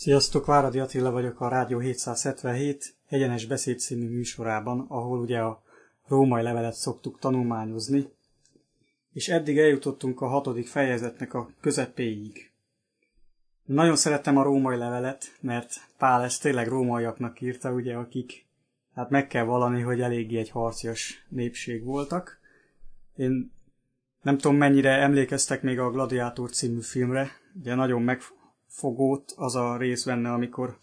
Sziasztok, Váradi Attila vagyok a Rádió 777 egyenes beszéd című műsorában, ahol ugye a római levelet szoktuk tanulmányozni, és eddig eljutottunk a hatodik fejezetnek a közepéig. Nagyon szerettem a római levelet, mert Pál ezt tényleg rómaiaknak írta, ugye, akik, hát meg kell valani, hogy eléggé egy harcias népség voltak. Én nem tudom, mennyire emlékeztek még a Gladiátor című filmre, ugye nagyon meg, fogót az a rész benne, amikor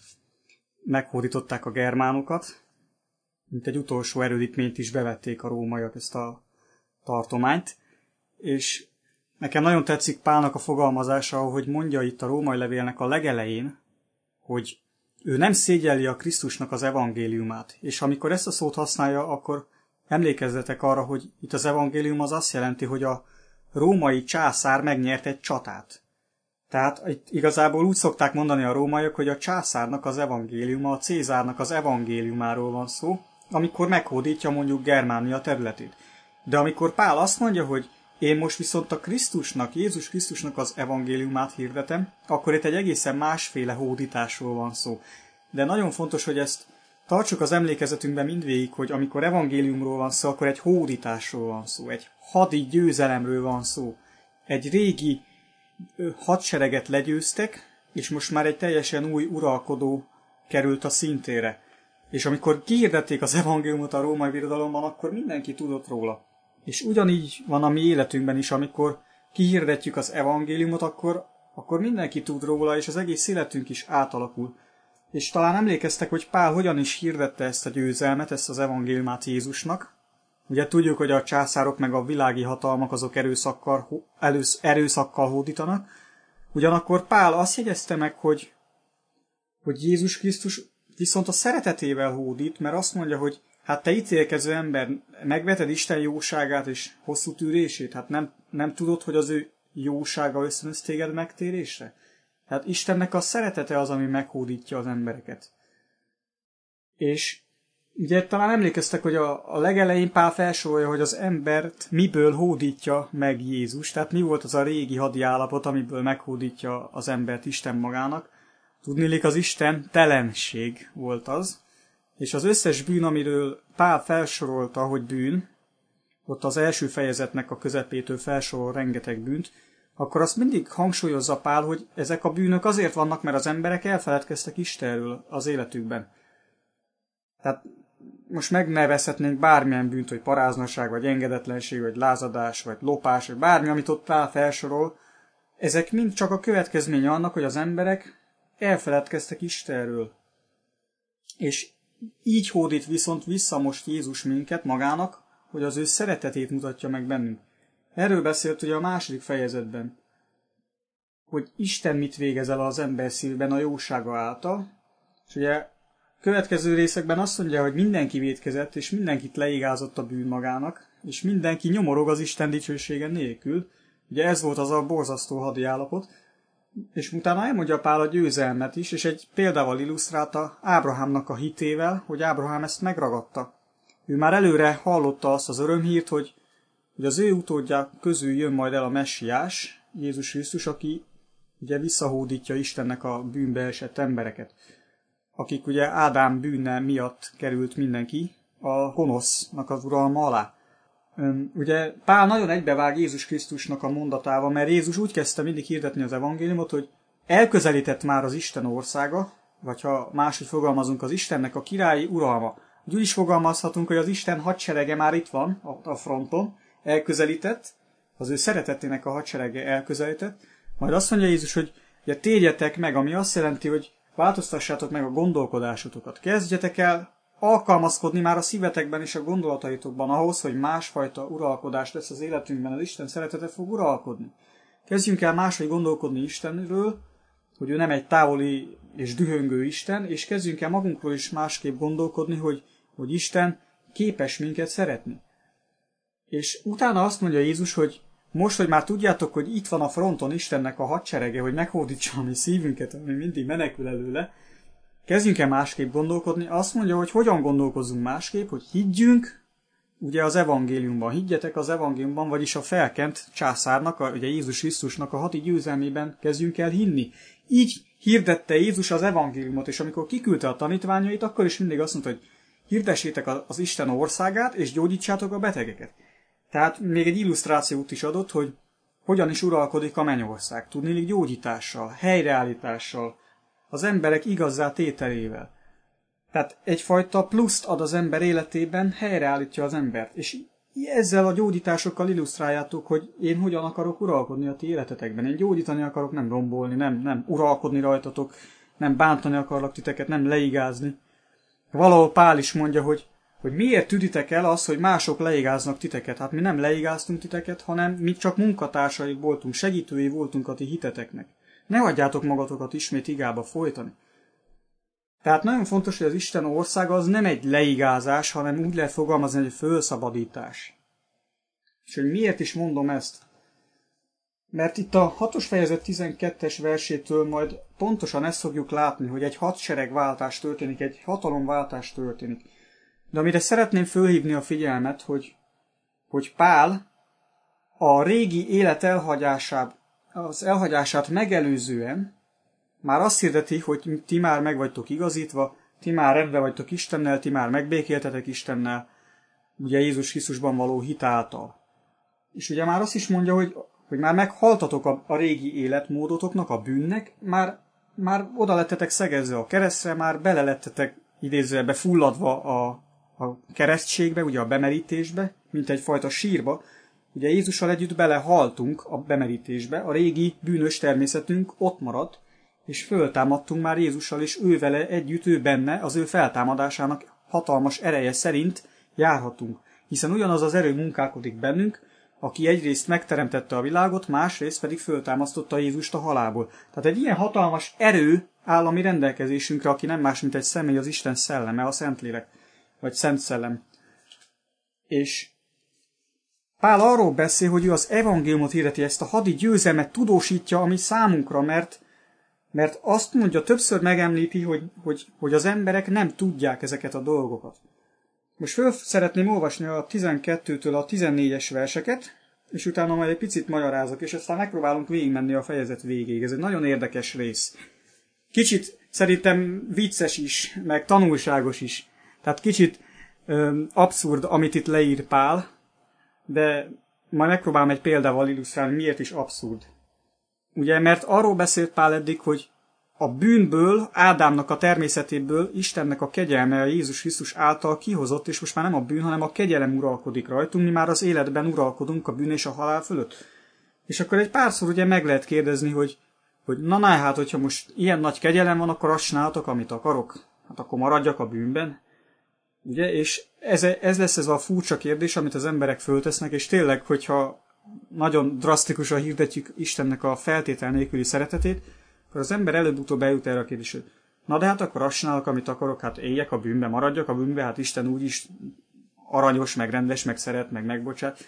meghódították a germánokat, mint egy utolsó erődítményt is bevették a rómaiak ezt a tartományt, és nekem nagyon tetszik Pálnak a fogalmazása, hogy mondja itt a római levélnek a legelején, hogy ő nem szégyelli a Krisztusnak az evangéliumát, és amikor ezt a szót használja, akkor emlékezzetek arra, hogy itt az evangélium az azt jelenti, hogy a római császár megnyert egy csatát. Tehát igazából úgy szokták mondani a rómaiak, hogy a császárnak az evangéliuma, a Cézárnak az evangéliumáról van szó, amikor meghódítja mondjuk Germánia területét. De amikor Pál azt mondja, hogy én most viszont a Krisztusnak, Jézus Krisztusnak az evangéliumát hirdetem, akkor itt egy egészen másféle hódításról van szó. De nagyon fontos, hogy ezt tartsuk az emlékezetünkben mindvégig, hogy amikor evangéliumról van szó, akkor egy hódításról van szó, egy hadi győzelemről van szó, egy régi hadsereget legyőztek, és most már egy teljesen új uralkodó került a szintére. És amikor kihirdették az evangéliumot a római birodalomban, akkor mindenki tudott róla. És ugyanígy van a mi életünkben is, amikor kihirdetjük az evangéliumot, akkor, akkor mindenki tud róla, és az egész életünk is átalakul. És talán emlékeztek, hogy Pál hogyan is hirdette ezt a győzelmet, ezt az evangéliumát Jézusnak, Ugye tudjuk, hogy a császárok meg a világi hatalmak azok erőszakkal, elősz, erőszakkal hódítanak. Ugyanakkor Pál azt jegyezte meg, hogy, hogy Jézus Krisztus viszont a szeretetével hódít, mert azt mondja, hogy hát te ítélkező ember, megveted Isten jóságát és hosszú tűrését, hát nem, nem tudod, hogy az ő jósága ösztönöz téged megtérésre? Hát Istennek a szeretete az, ami meghódítja az embereket. És Ugye talán emlékeztek, hogy a, a legelején Pál felsorolja, hogy az embert miből hódítja meg Jézus, tehát mi volt az a régi hadi állapot, amiből meghódítja az embert Isten magának. Tudnélik, az Isten telenség volt az, és az összes bűn, amiről Pál felsorolta, hogy bűn, ott az első fejezetnek a közepétől felsorol rengeteg bűnt, akkor azt mindig hangsúlyozza Pál, hogy ezek a bűnök azért vannak, mert az emberek elfeledkeztek Istenről az életükben. Tehát most megnevezhetnénk bármilyen bűnt, hogy paráznaság, vagy engedetlenség, vagy lázadás, vagy lopás, vagy bármi, amit ott Pál felsorol, ezek mind csak a következménye annak, hogy az emberek elfeledkeztek Istenről. És így hódít viszont vissza most Jézus minket magának, hogy az ő szeretetét mutatja meg bennünk. Erről beszélt ugye a második fejezetben, hogy Isten mit végez el az ember szívben a jósága által, és ugye következő részekben azt mondja, hogy mindenki védkezett, és mindenkit leigázott a bűn magának, és mindenki nyomorog az Isten dicsősége nélkül. Ugye ez volt az a borzasztó hadi állapot. És utána elmondja Pál a győzelmet is, és egy példával illusztrálta Ábrahámnak a hitével, hogy Ábrahám ezt megragadta. Ő már előre hallotta azt az örömhírt, hogy, hogy az ő utódja közül jön majd el a messiás, Jézus Krisztus, aki ugye visszahódítja Istennek a bűnbe esett embereket akik ugye Ádám bűne miatt került mindenki a gonosznak az uralma alá. Ugye Pál nagyon egybevág Jézus Krisztusnak a mondatával, mert Jézus úgy kezdte mindig hirdetni az evangéliumot, hogy elközelített már az Isten országa, vagy ha máshogy fogalmazunk, az Istennek a királyi uralma. Úgy is fogalmazhatunk, hogy az Isten hadserege már itt van a fronton, elközelített, az ő szeretetének a hadserege elközelített, majd azt mondja Jézus, hogy ja, térjetek meg, ami azt jelenti, hogy Változtassátok meg a gondolkodásotokat. Kezdjetek el alkalmazkodni már a szívetekben és a gondolataitokban ahhoz, hogy másfajta uralkodás lesz az életünkben, az Isten szeretete fog uralkodni. Kezdjünk el máshogy gondolkodni Istenről, hogy ő nem egy távoli és dühöngő Isten, és kezdjünk el magunkról is másképp gondolkodni, hogy, hogy Isten képes minket szeretni. És utána azt mondja Jézus, hogy most, hogy már tudjátok, hogy itt van a fronton Istennek a hadserege, hogy meghódítsa a mi szívünket, ami mindig menekül előle, kezdjünk el másképp gondolkodni. Azt mondja, hogy hogyan gondolkozunk másképp, hogy higgyünk, ugye az evangéliumban, higgyetek az evangéliumban, vagyis a felkent császárnak, a, ugye Jézus Krisztusnak a hati győzelmében kezdjünk el hinni. Így hirdette Jézus az evangéliumot, és amikor kiküldte a tanítványait, akkor is mindig azt mondta, hogy hirdessétek az Isten országát, és gyógyítsátok a betegeket. Tehát még egy illusztrációt is adott, hogy hogyan is uralkodik a mennyország. Tudni gyógyítással, helyreállítással, az emberek igazzá tételével. Tehát egyfajta pluszt ad az ember életében, helyreállítja az embert. És ezzel a gyógyításokkal illusztráljátok, hogy én hogyan akarok uralkodni a ti életetekben. Én gyógyítani akarok, nem rombolni, nem, nem uralkodni rajtatok, nem bántani akarlak titeket, nem leigázni. Valahol Pál is mondja, hogy, hogy miért tüditek el az, hogy mások leigáznak titeket. Hát mi nem leigáztunk titeket, hanem mi csak munkatársai voltunk, segítői voltunk a ti hiteteknek. Ne hagyjátok magatokat ismét igába folytani. Tehát nagyon fontos, hogy az Isten ország az nem egy leigázás, hanem úgy lehet fogalmazni, hogy fölszabadítás. És hogy miért is mondom ezt? Mert itt a 6-os fejezet 12-es versétől majd pontosan ezt fogjuk látni, hogy egy hadseregváltás történik, egy hatalomváltás történik. De amire szeretném fölhívni a figyelmet, hogy, hogy Pál a régi élet elhagyását, az elhagyását megelőzően már azt hirdeti, hogy ti már meg vagytok igazítva, ti már rendben vagytok Istennel, ti már megbékéltetek Istennel, ugye Jézus Krisztusban való hitáltal. És ugye már azt is mondja, hogy, hogy már meghaltatok a, a régi életmódotoknak, a bűnnek, már, már oda lettetek szegezve a keresztre, már bele lettetek idézőjelbe fulladva a, a keresztségbe, ugye a bemerítésbe, mint egyfajta sírba. Ugye Jézussal együtt belehaltunk a bemerítésbe, a régi bűnös természetünk ott maradt, és föltámadtunk már Jézussal, és ő vele együtt, ő benne, az ő feltámadásának hatalmas ereje szerint járhatunk. Hiszen ugyanaz az erő munkálkodik bennünk, aki egyrészt megteremtette a világot, másrészt pedig föltámasztotta Jézust a halálból. Tehát egy ilyen hatalmas erő áll a mi rendelkezésünkre, aki nem más, mint egy személy, az Isten szelleme, a Szentlélek, vagy Szent Szellem. És Pál arról beszél, hogy ő az evangéliumot hirdeti, ezt a hadi győzelmet tudósítja, ami számunkra, mert mert azt mondja, többször megemlíti, hogy, hogy, hogy az emberek nem tudják ezeket a dolgokat. Most föl szeretném olvasni a 12-től a 14-es verseket, és utána majd egy picit magyarázok, és aztán megpróbálunk végigmenni a fejezet végéig. Ez egy nagyon érdekes rész. Kicsit szerintem vicces is, meg tanulságos is. Tehát kicsit ö, abszurd, amit itt leír Pál, de majd megpróbálom egy példával illusztrálni, miért is abszurd. Ugye, mert arról beszélt Pál eddig, hogy a bűnből, Ádámnak a természetéből Istennek a kegyelme a Jézus Krisztus által kihozott, és most már nem a bűn, hanem a kegyelem uralkodik rajtunk, mi már az életben uralkodunk a bűn és a halál fölött. És akkor egy párszor ugye meg lehet kérdezni, hogy, hogy na na, hát hogyha most ilyen nagy kegyelem van, akkor azt csináltok, amit akarok. Hát akkor maradjak a bűnben. Ugye, és ez, ez lesz ez a furcsa kérdés, amit az emberek föltesznek, és tényleg, hogyha nagyon drasztikusan hirdetjük Istennek a feltétel nélküli szeretetét, akkor az ember előbb-utóbb eljut erre a kérdés, hogy na de hát akkor azt csinálok, amit akarok, hát éljek a bűnbe, maradjak a bűnbe, hát Isten úgyis aranyos, meg rendes, meg szeret, meg megbocsát.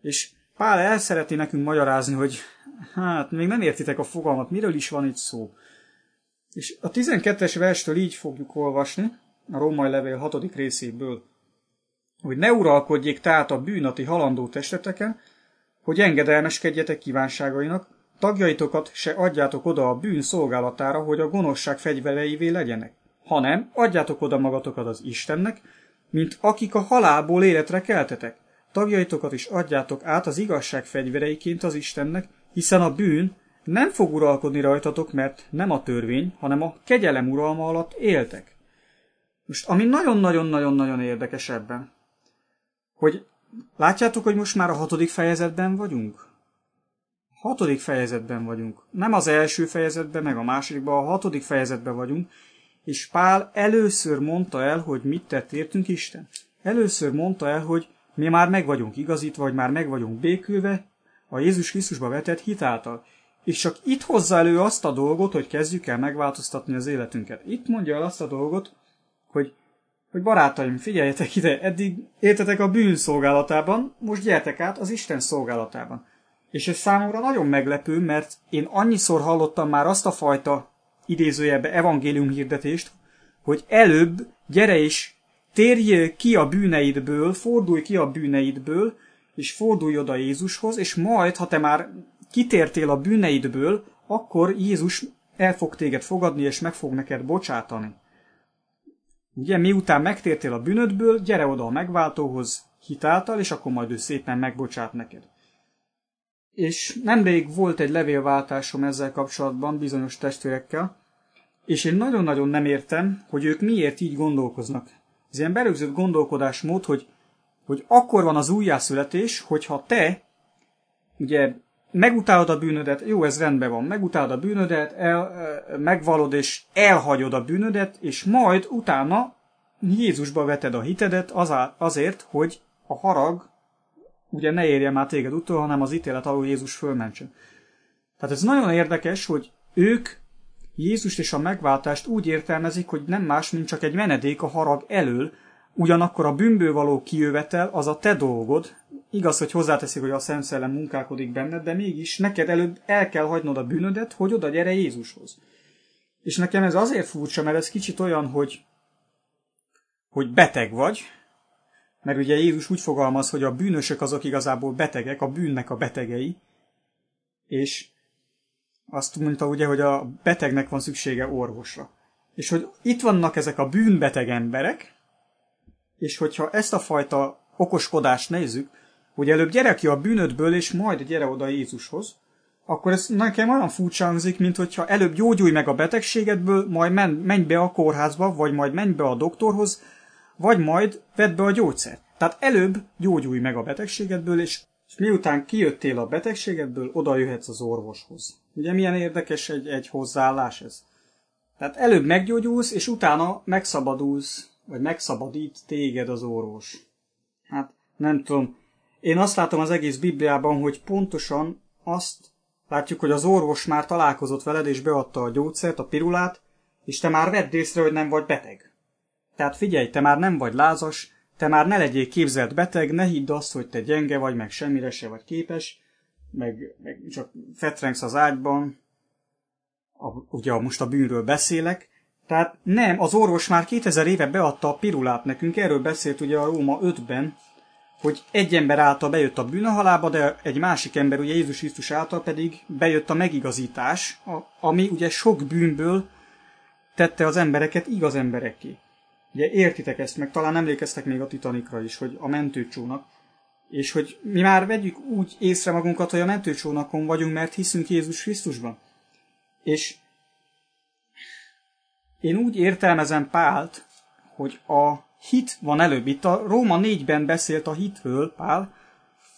És Pál el szereti nekünk magyarázni, hogy hát még nem értitek a fogalmat, miről is van itt szó. És a 12-es verstől így fogjuk olvasni, a római levél 6. részéből, hogy ne uralkodjék tehát a bűnati halandó testeteken, hogy engedelmeskedjetek kívánságainak, tagjaitokat se adjátok oda a bűn szolgálatára, hogy a gonoszság fegyvereivé legyenek, hanem adjátok oda magatokat az Istennek, mint akik a halálból életre keltetek. Tagjaitokat is adjátok át az igazság fegyvereiként az Istennek, hiszen a bűn nem fog uralkodni rajtatok, mert nem a törvény, hanem a kegyelem uralma alatt éltek. Most, ami nagyon-nagyon-nagyon-nagyon érdekes ebben, hogy Látjátok, hogy most már a hatodik fejezetben vagyunk? Hatodik fejezetben vagyunk. Nem az első fejezetben, meg a másodikban, a hatodik fejezetben vagyunk, és Pál először mondta el, hogy mit tett értünk Isten. Először mondta el, hogy mi már meg vagyunk igazítva, vagy már meg vagyunk békülve a Jézus Krisztusba vetett hitáltal. És csak itt hozza elő azt a dolgot, hogy kezdjük el megváltoztatni az életünket. Itt mondja el azt a dolgot, hogy barátaim, figyeljetek ide, eddig éltetek a bűn szolgálatában, most gyertek át az Isten szolgálatában. És ez számomra nagyon meglepő, mert én annyiszor hallottam már azt a fajta idézőjebe evangélium hirdetést, hogy előbb gyere és térj ki a bűneidből, fordulj ki a bűneidből, és fordulj oda Jézushoz, és majd, ha te már kitértél a bűneidből, akkor Jézus el fog téged fogadni, és meg fog neked bocsátani. Ugye, miután megtértél a bűnödből, gyere oda a megváltóhoz hitáltal, és akkor majd ő szépen megbocsát neked. És nemrég volt egy levélváltásom ezzel kapcsolatban bizonyos testvérekkel, és én nagyon-nagyon nem értem, hogy ők miért így gondolkoznak. Ez ilyen berögzött gondolkodásmód, hogy, hogy akkor van az újjászületés, hogyha te ugye megutálod a bűnödet, jó, ez rendben van, megutálod a bűnödet, el, megvalod és elhagyod a bűnödet, és majd utána Jézusba veted a hitedet azért, hogy a harag ugye ne érje már téged utol, hanem az ítélet alól Jézus fölmentsen. Tehát ez nagyon érdekes, hogy ők Jézust és a megváltást úgy értelmezik, hogy nem más, mint csak egy menedék a harag elől, ugyanakkor a bűnből való kijövetel az a te dolgod, igaz, hogy hozzáteszik, hogy a Szent Szellem munkálkodik benned, de mégis neked előbb el kell hagynod a bűnödet, hogy oda gyere Jézushoz. És nekem ez azért furcsa, mert ez kicsit olyan, hogy, hogy beteg vagy, mert ugye Jézus úgy fogalmaz, hogy a bűnösök azok igazából betegek, a bűnnek a betegei, és azt mondta ugye, hogy a betegnek van szüksége orvosra. És hogy itt vannak ezek a bűnbeteg emberek, és hogyha ezt a fajta okoskodást nézzük, hogy előbb gyere ki a bűnödből, és majd gyere oda Jézushoz, akkor ez nekem olyan furcsa mint hogyha előbb gyógyulj meg a betegségedből, majd men, menj be a kórházba, vagy majd menj be a doktorhoz, vagy majd vedd be a gyógyszert. Tehát előbb gyógyulj meg a betegségedből, és, és miután kijöttél a betegségedből, oda jöhetsz az orvoshoz. Ugye milyen érdekes egy, egy hozzáállás ez? Tehát előbb meggyógyulsz, és utána megszabadulsz, vagy megszabadít téged az orvos. Hát nem tudom. Én azt látom az egész Bibliában, hogy pontosan azt látjuk, hogy az orvos már találkozott veled, és beadta a gyógyszert, a pirulát, és te már vedd észre, hogy nem vagy beteg. Tehát figyelj, te már nem vagy lázas, te már ne legyél képzelt beteg, ne hidd azt, hogy te gyenge vagy, meg semmire se vagy képes, meg, meg csak fetrengsz az ágyban, a, ugye most a bűnről beszélek, tehát nem, az orvos már 2000 éve beadta a pirulát nekünk, erről beszélt ugye a Róma 5-ben, hogy egy ember által bejött a bűn a halába, de egy másik ember, ugye Jézus Krisztus által pedig bejött a megigazítás, ami ugye sok bűnből tette az embereket igaz emberekké. Ugye értitek ezt, meg talán emlékeztek még a Titanikra is, hogy a mentőcsónak, és hogy mi már vegyük úgy észre magunkat, hogy a mentőcsónakon vagyunk, mert hiszünk Jézus Krisztusban. És én úgy értelmezem Pált, hogy a hit van előbb. Itt a Róma 4-ben beszélt a hitről Pál,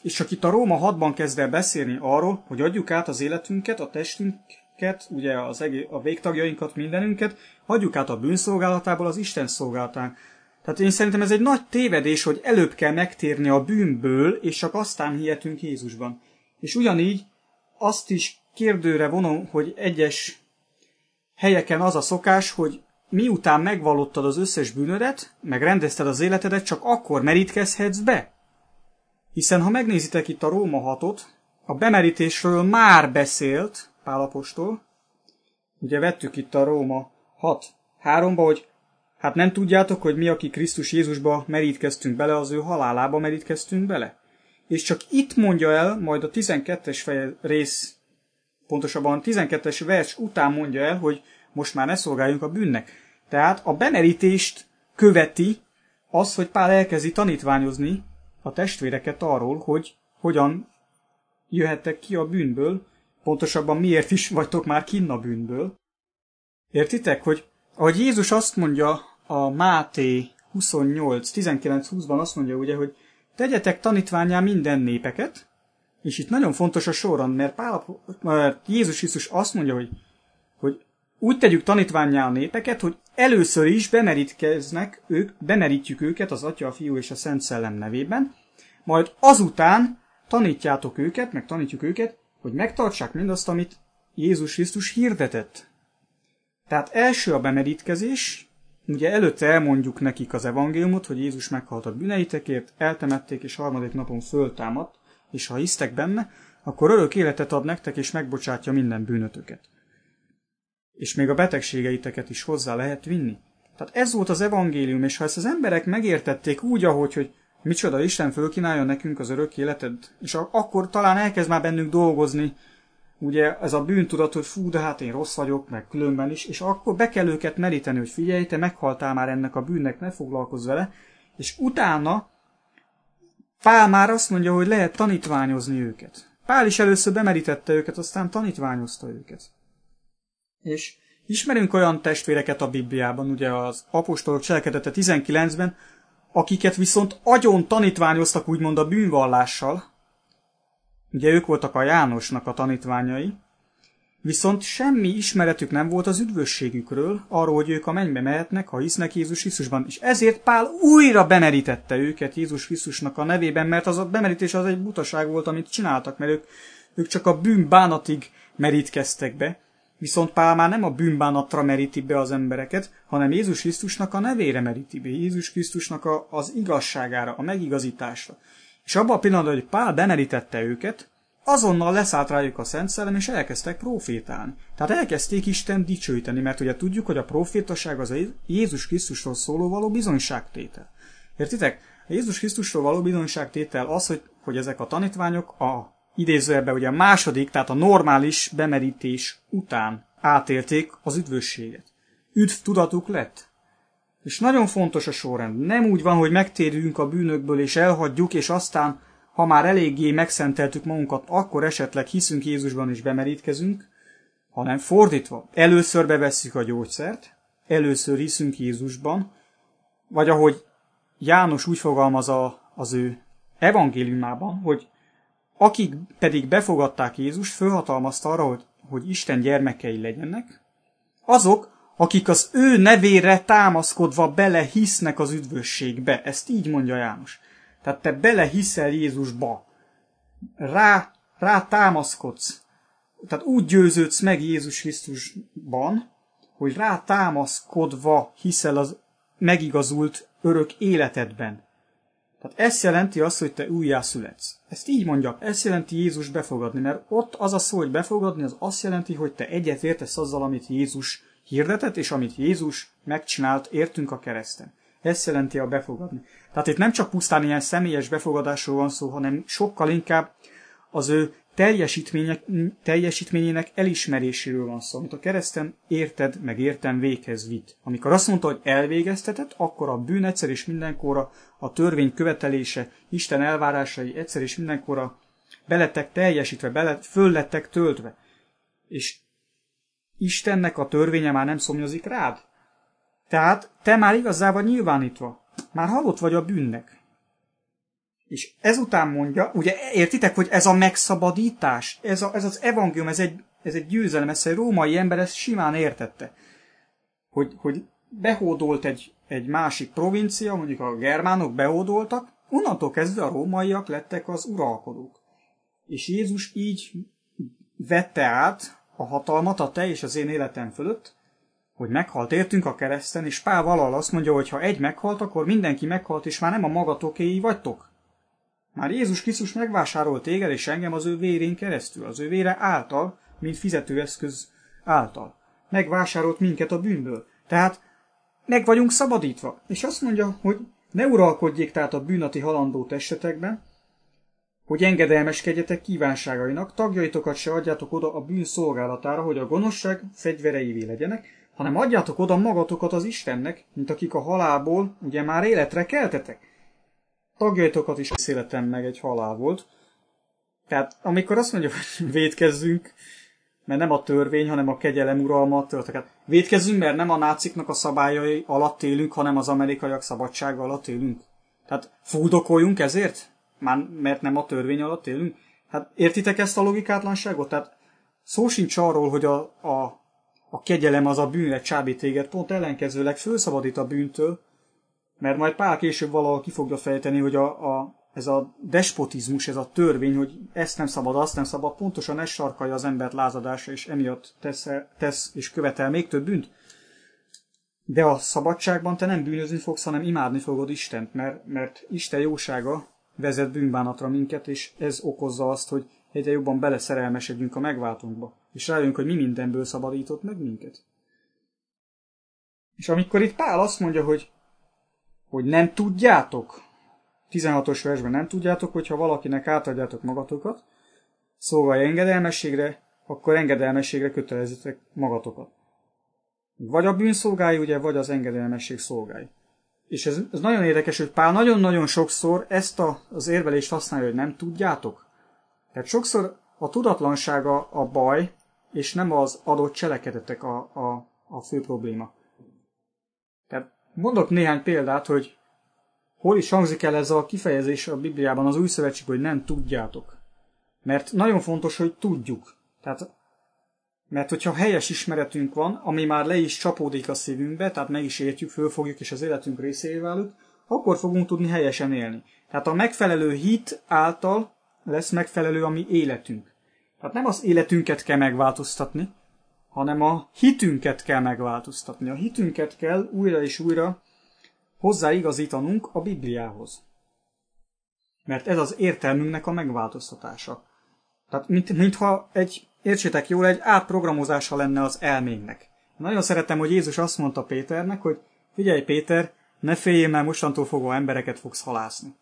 és csak itt a Róma 6-ban kezd el beszélni arról, hogy adjuk át az életünket, a testünket, ugye az egész, a végtagjainkat, mindenünket, adjuk át a bűnszolgálatából az Isten szolgálatán. Tehát én szerintem ez egy nagy tévedés, hogy előbb kell megtérni a bűnből, és csak aztán hihetünk Jézusban. És ugyanígy azt is kérdőre vonom, hogy egyes helyeken az a szokás, hogy miután megvallottad az összes bűnödet, meg rendezted az életedet, csak akkor merítkezhetsz be. Hiszen ha megnézitek itt a Róma 6-ot, a bemerítésről már beszélt Pálapostól, ugye vettük itt a Róma 6 3 hogy hát nem tudjátok, hogy mi, aki Krisztus Jézusba merítkeztünk bele, az ő halálába merítkeztünk bele? És csak itt mondja el, majd a 12-es rész pontosabban 12-es vers után mondja el, hogy most már ne szolgáljunk a bűnnek. Tehát a bemerítést követi az, hogy Pál elkezdi tanítványozni a testvéreket arról, hogy hogyan jöhettek ki a bűnből, pontosabban miért is vagytok már kinn a bűnből. Értitek, hogy ahogy Jézus azt mondja a Máté 28, 19-20-ban azt mondja ugye, hogy tegyetek tanítványá minden népeket, és itt nagyon fontos a sorrend, mert, Pál, mert Jézus Krisztus azt mondja, hogy, úgy tegyük tanítványá a népeket, hogy először is bemerítkeznek ők, bemerítjük őket az Atya, a Fiú és a Szent Szellem nevében, majd azután tanítjátok őket, meg tanítjuk őket, hogy megtartsák mindazt, amit Jézus Krisztus hirdetett. Tehát első a bemerítkezés, ugye előtte elmondjuk nekik az evangéliumot, hogy Jézus meghalt a bűneitekért, eltemették és harmadik napon föltámadt, és ha hisztek benne, akkor örök életet ad nektek, és megbocsátja minden bűnötöket. És még a betegségeiteket is hozzá lehet vinni. Tehát ez volt az evangélium, és ha ezt az emberek megértették úgy, ahogy, hogy micsoda Isten fölkínálja nekünk az örök életed, és akkor talán elkezd már bennünk dolgozni ugye ez a bűntudat, hogy fú, de hát én rossz vagyok, meg különben is, és akkor be kell őket meríteni, hogy figyelj, te meghaltál már ennek a bűnnek, ne foglalkozz vele, és utána Pál már azt mondja, hogy lehet tanítványozni őket. Pál is először bemerítette őket, aztán tanítványozta őket. És ismerünk olyan testvéreket a Bibliában, ugye az apostolok cselekedete 19-ben, akiket viszont agyon tanítványoztak úgymond a bűnvallással. Ugye ők voltak a Jánosnak a tanítványai, viszont semmi ismeretük nem volt az üdvösségükről, arról, hogy ők a mennybe mehetnek, ha hisznek Jézus Krisztusban. És ezért Pál újra bemerítette őket Jézus Krisztusnak a nevében, mert az a bemerítés az egy butaság volt, amit csináltak, mert ők, ők csak a bűn bánatig merítkeztek be. Viszont Pál már nem a bűnbánatra meríti be az embereket, hanem Jézus Krisztusnak a nevére meríti be, Jézus Krisztusnak a, az igazságára, a megigazításra. És abban a pillanatban, hogy Pál bemerítette őket, azonnal leszállt rájuk a Szent Szellem, és elkezdtek profétálni. Tehát elkezdték Isten dicsőíteni, mert ugye tudjuk, hogy a profétaság az a Jézus Krisztusról szóló való bizonyságtétel. Értitek? A Jézus Krisztusról való bizonyságtétel az, hogy, hogy ezek a tanítványok a idézőjelben ugye a második, tehát a normális bemerítés után átélték az üdvösséget. Üdv tudatuk lett. És nagyon fontos a sorrend. Nem úgy van, hogy megtérjünk a bűnökből és elhagyjuk, és aztán, ha már eléggé megszenteltük magunkat, akkor esetleg hiszünk Jézusban és bemerítkezünk, hanem fordítva. Először bevesszük a gyógyszert, először hiszünk Jézusban, vagy ahogy János úgy fogalmaz a, az ő evangéliumában, hogy akik pedig befogadták Jézus, fölhatalmazta arra, hogy, hogy Isten gyermekei legyenek, azok, akik az ő nevére támaszkodva bele hisznek az üdvösségbe. Ezt így mondja János. Tehát te bele hiszel Jézusba. Rá, rá támaszkodsz. Tehát úgy győződsz meg Jézus Krisztusban, hogy rá támaszkodva hiszel az megigazult örök életedben. Tehát ez jelenti azt, hogy te újjászületsz. Ezt így mondja, ezt jelenti Jézus befogadni, mert ott az a szó, hogy befogadni, az azt jelenti, hogy te egyetértesz azzal, amit Jézus hirdetett, és amit Jézus megcsinált, értünk a kereszten. Ez jelenti a befogadni. Tehát itt nem csak pusztán ilyen személyes befogadásról van szó, hanem sokkal inkább az ő teljesítményének elismeréséről van szó, amit a kereszten érted, meg értem véghez vitt. Amikor azt mondta, hogy elvégeztetett, akkor a bűn egyszer és mindenkorra, a törvény követelése, Isten elvárásai egyszer és mindenkorra belettek teljesítve, bele, föl töltve. És Istennek a törvénye már nem szomjazik rád. Tehát te már igazzá vagy nyilvánítva. Már halott vagy a bűnnek. És ezután mondja, ugye értitek, hogy ez a megszabadítás, ez, a, ez az evangélium, ez egy, ez egy győzelem, ezt egy római ember ezt simán értette. Hogy, hogy behódolt egy, egy másik provincia, mondjuk a germánok behódoltak, onnantól kezdve a rómaiak lettek az uralkodók. És Jézus így vette át a hatalmat a te és az én életem fölött, hogy meghalt értünk a kereszten, és Pál valahol azt mondja, hogy ha egy meghalt, akkor mindenki meghalt, és már nem a magatokéi vagytok. Már Jézus Krisztus megvásárolt téged és engem az ő vérén keresztül, az ő vére által, mint fizetőeszköz által. Megvásárolt minket a bűnből. Tehát meg vagyunk szabadítva. És azt mondja, hogy ne uralkodjék tehát a bűnati halandó testetekben, hogy engedelmeskedjetek kívánságainak, tagjaitokat se adjátok oda a bűn szolgálatára, hogy a gonoszság fegyvereivé legyenek, hanem adjátok oda magatokat az Istennek, mint akik a halálból ugye már életre keltetek tagjaitokat is széletem meg egy halál volt. Tehát amikor azt mondja, hogy védkezzünk, mert nem a törvény, hanem a kegyelem uralma történet. Védkezzünk, mert nem a náciknak a szabályai alatt élünk, hanem az amerikaiak szabadsága alatt élünk. Tehát fúdokoljunk ezért? Már mert nem a törvény alatt élünk? Hát értitek ezt a logikátlanságot? Tehát szó sincs arról, hogy a, a, a kegyelem az a bűnre csábít téged, pont ellenkezőleg fölszabadít a bűntől, mert majd Pál később valahol ki fogja fejteni, hogy a, a, ez a despotizmus, ez a törvény, hogy ezt nem szabad, azt nem szabad, pontosan ez sarkalja az embert lázadásra, és emiatt tesz, tesz és követel még több bűnt. De a szabadságban te nem bűnözni fogsz, hanem imádni fogod Istent, mert, mert Isten jósága vezet bűnbánatra minket, és ez okozza azt, hogy egyre jobban beleszerelmesedjünk a megváltunkba, és rájönk, hogy mi mindenből szabadított meg minket. És amikor itt Pál azt mondja, hogy hogy nem tudjátok, 16-os versben nem tudjátok, hogyha valakinek átadjátok magatokat, szóval engedelmességre, akkor engedelmességre kötelezitek magatokat. Vagy a bűnszolgái, ugye, vagy az engedelmesség szolgái. És ez, ez nagyon érdekes, hogy Pál nagyon-nagyon sokszor ezt a, az érvelést használja, hogy nem tudjátok. Tehát sokszor a tudatlansága a baj, és nem az adott cselekedetek a, a, a fő probléma. Tehát mondok néhány példát, hogy hol is hangzik el ez a kifejezés a Bibliában, az új szövetség, hogy nem tudjátok. Mert nagyon fontos, hogy tudjuk. Tehát, mert hogyha helyes ismeretünk van, ami már le is csapódik a szívünkbe, tehát meg is értjük, fölfogjuk és az életünk részévé válunk, akkor fogunk tudni helyesen élni. Tehát a megfelelő hit által lesz megfelelő a mi életünk. Tehát nem az életünket kell megváltoztatni, hanem a hitünket kell megváltoztatni. A hitünket kell újra és újra hozzáigazítanunk a Bibliához. Mert ez az értelmünknek a megváltoztatása. Tehát, mint, mintha egy, értsétek jól, egy átprogramozása lenne az elménknek. Nagyon szeretem, hogy Jézus azt mondta Péternek, hogy figyelj Péter, ne féljél, mert mostantól fogva embereket fogsz halászni.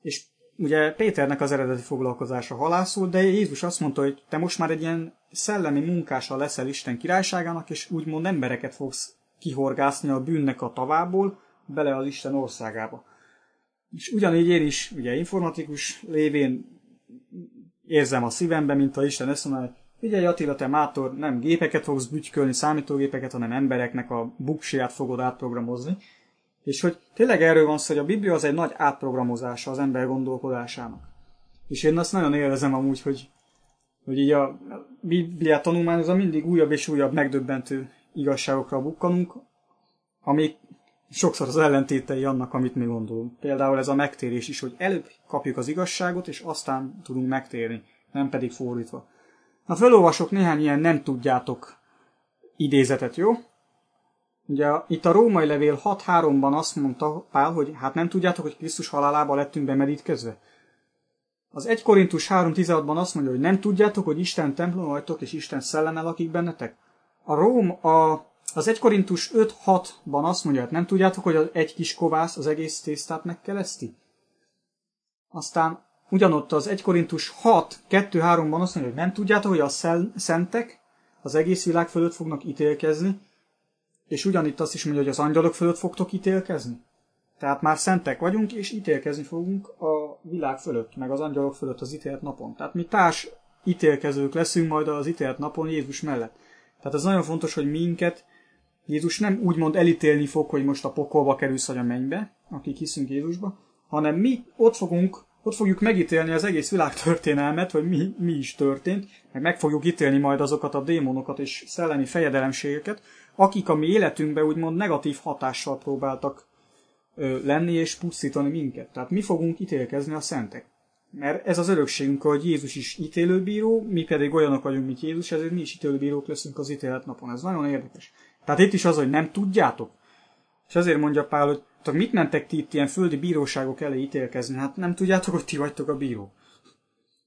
És ugye Péternek az eredeti foglalkozása halászul, de Jézus azt mondta, hogy te most már egy ilyen szellemi munkással leszel Isten királyságának, és úgymond embereket fogsz kihorgászni a bűnnek a tavából, bele az Isten országába. És ugyanígy én is, ugye informatikus lévén érzem a szívemben, mint a Isten ezt mondja, hogy figyelj Attila, te mátor nem gépeket fogsz bütykölni, számítógépeket, hanem embereknek a buksiát fogod átprogramozni. És hogy tényleg erről van szó, hogy a Biblia az egy nagy átprogramozása az ember gondolkodásának. És én azt nagyon élvezem amúgy, hogy, hogy így a Bibliát tanulmányozva mindig újabb és újabb megdöbbentő igazságokra bukkanunk, amik sokszor az ellentétei annak, amit mi gondolunk. Például ez a megtérés is, hogy előbb kapjuk az igazságot, és aztán tudunk megtérni, nem pedig fordítva. Hát felolvasok néhány ilyen nem tudjátok idézetet, jó? Ugye itt a római levél 6.3-ban azt mondta Pál, hogy hát nem tudjátok, hogy Krisztus halálába lettünk bemerítkezve. Az 1 Korintus 3.16-ban azt mondja, hogy nem tudjátok, hogy Isten templom vagytok, és Isten szelleme lakik bennetek. A Róm, a az 1 Korintus 5.6-ban azt mondja, hogy nem tudjátok, hogy egy kis kovász az egész tésztát megkeleszti? Aztán ugyanott az 1 Korintus 6.2.3-ban azt mondja, hogy nem tudjátok, hogy a szentek az egész világ fölött fognak ítélkezni, és ugyanitt azt is mondja, hogy az angyalok fölött fogtok ítélkezni. Tehát már szentek vagyunk, és ítélkezni fogunk a világ fölött, meg az angyalok fölött az ítélt napon. Tehát mi társ ítélkezők leszünk majd az ítélt napon Jézus mellett. Tehát ez nagyon fontos, hogy minket Jézus nem úgymond elítélni fog, hogy most a pokolba kerülsz, vagy a mennybe, akik hiszünk Jézusba, hanem mi ott fogunk, ott fogjuk megítélni az egész világ történelmet, hogy mi, mi is történt, meg meg fogjuk ítélni majd azokat a démonokat és szellemi fejedelemségeket, akik a mi életünkben úgymond negatív hatással próbáltak ö, lenni és pusztítani minket. Tehát mi fogunk ítélkezni a szentek. Mert ez az örökségünk, hogy Jézus is ítélőbíró, mi pedig olyanok vagyunk, mint Jézus, ezért mi is ítélőbírók leszünk az ítélet napon. Ez nagyon érdekes. Tehát itt is az, hogy nem tudjátok. És azért mondja Pál, hogy tehát mit mentek ti itt ilyen földi bíróságok elé ítélkezni? Hát nem tudjátok, hogy ti vagytok a bíró.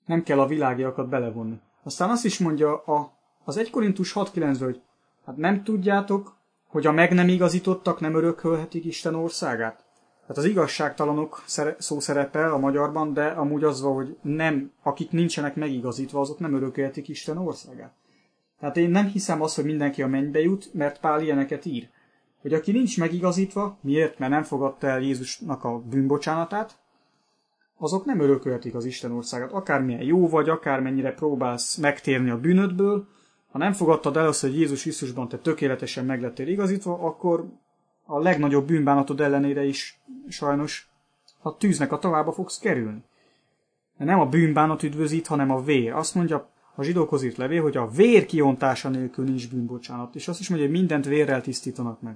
Nem kell a világiakat belevonni. Aztán azt is mondja a, az 1 Korintus 6.9 hogy hát nem tudjátok, hogy a meg nem igazítottak nem örökölhetik Isten országát? Tehát az igazságtalanok szó szerepel a magyarban, de amúgy az van, hogy nem, akik nincsenek megigazítva, azok nem örökölhetik Isten országát. Tehát én nem hiszem azt, hogy mindenki a mennybe jut, mert Pál ilyeneket ír. Hogy aki nincs megigazítva, miért? Mert nem fogadta el Jézusnak a bűnbocsánatát, azok nem örökölhetik az Isten országát. Akármilyen jó vagy, akármennyire próbálsz megtérni a bűnödből, ha nem fogadtad el azt, hogy Jézus Krisztusban te tökéletesen meglettél igazítva, akkor a legnagyobb bűnbánatod ellenére is sajnos a tűznek a továbbba fogsz kerülni. De nem a bűnbánat üdvözít, hanem a vér. Azt mondja a zsidókhoz írt levél, hogy a vér kiontása nélkül nincs bűnbocsánat. És azt is mondja, hogy mindent vérrel tisztítanak meg.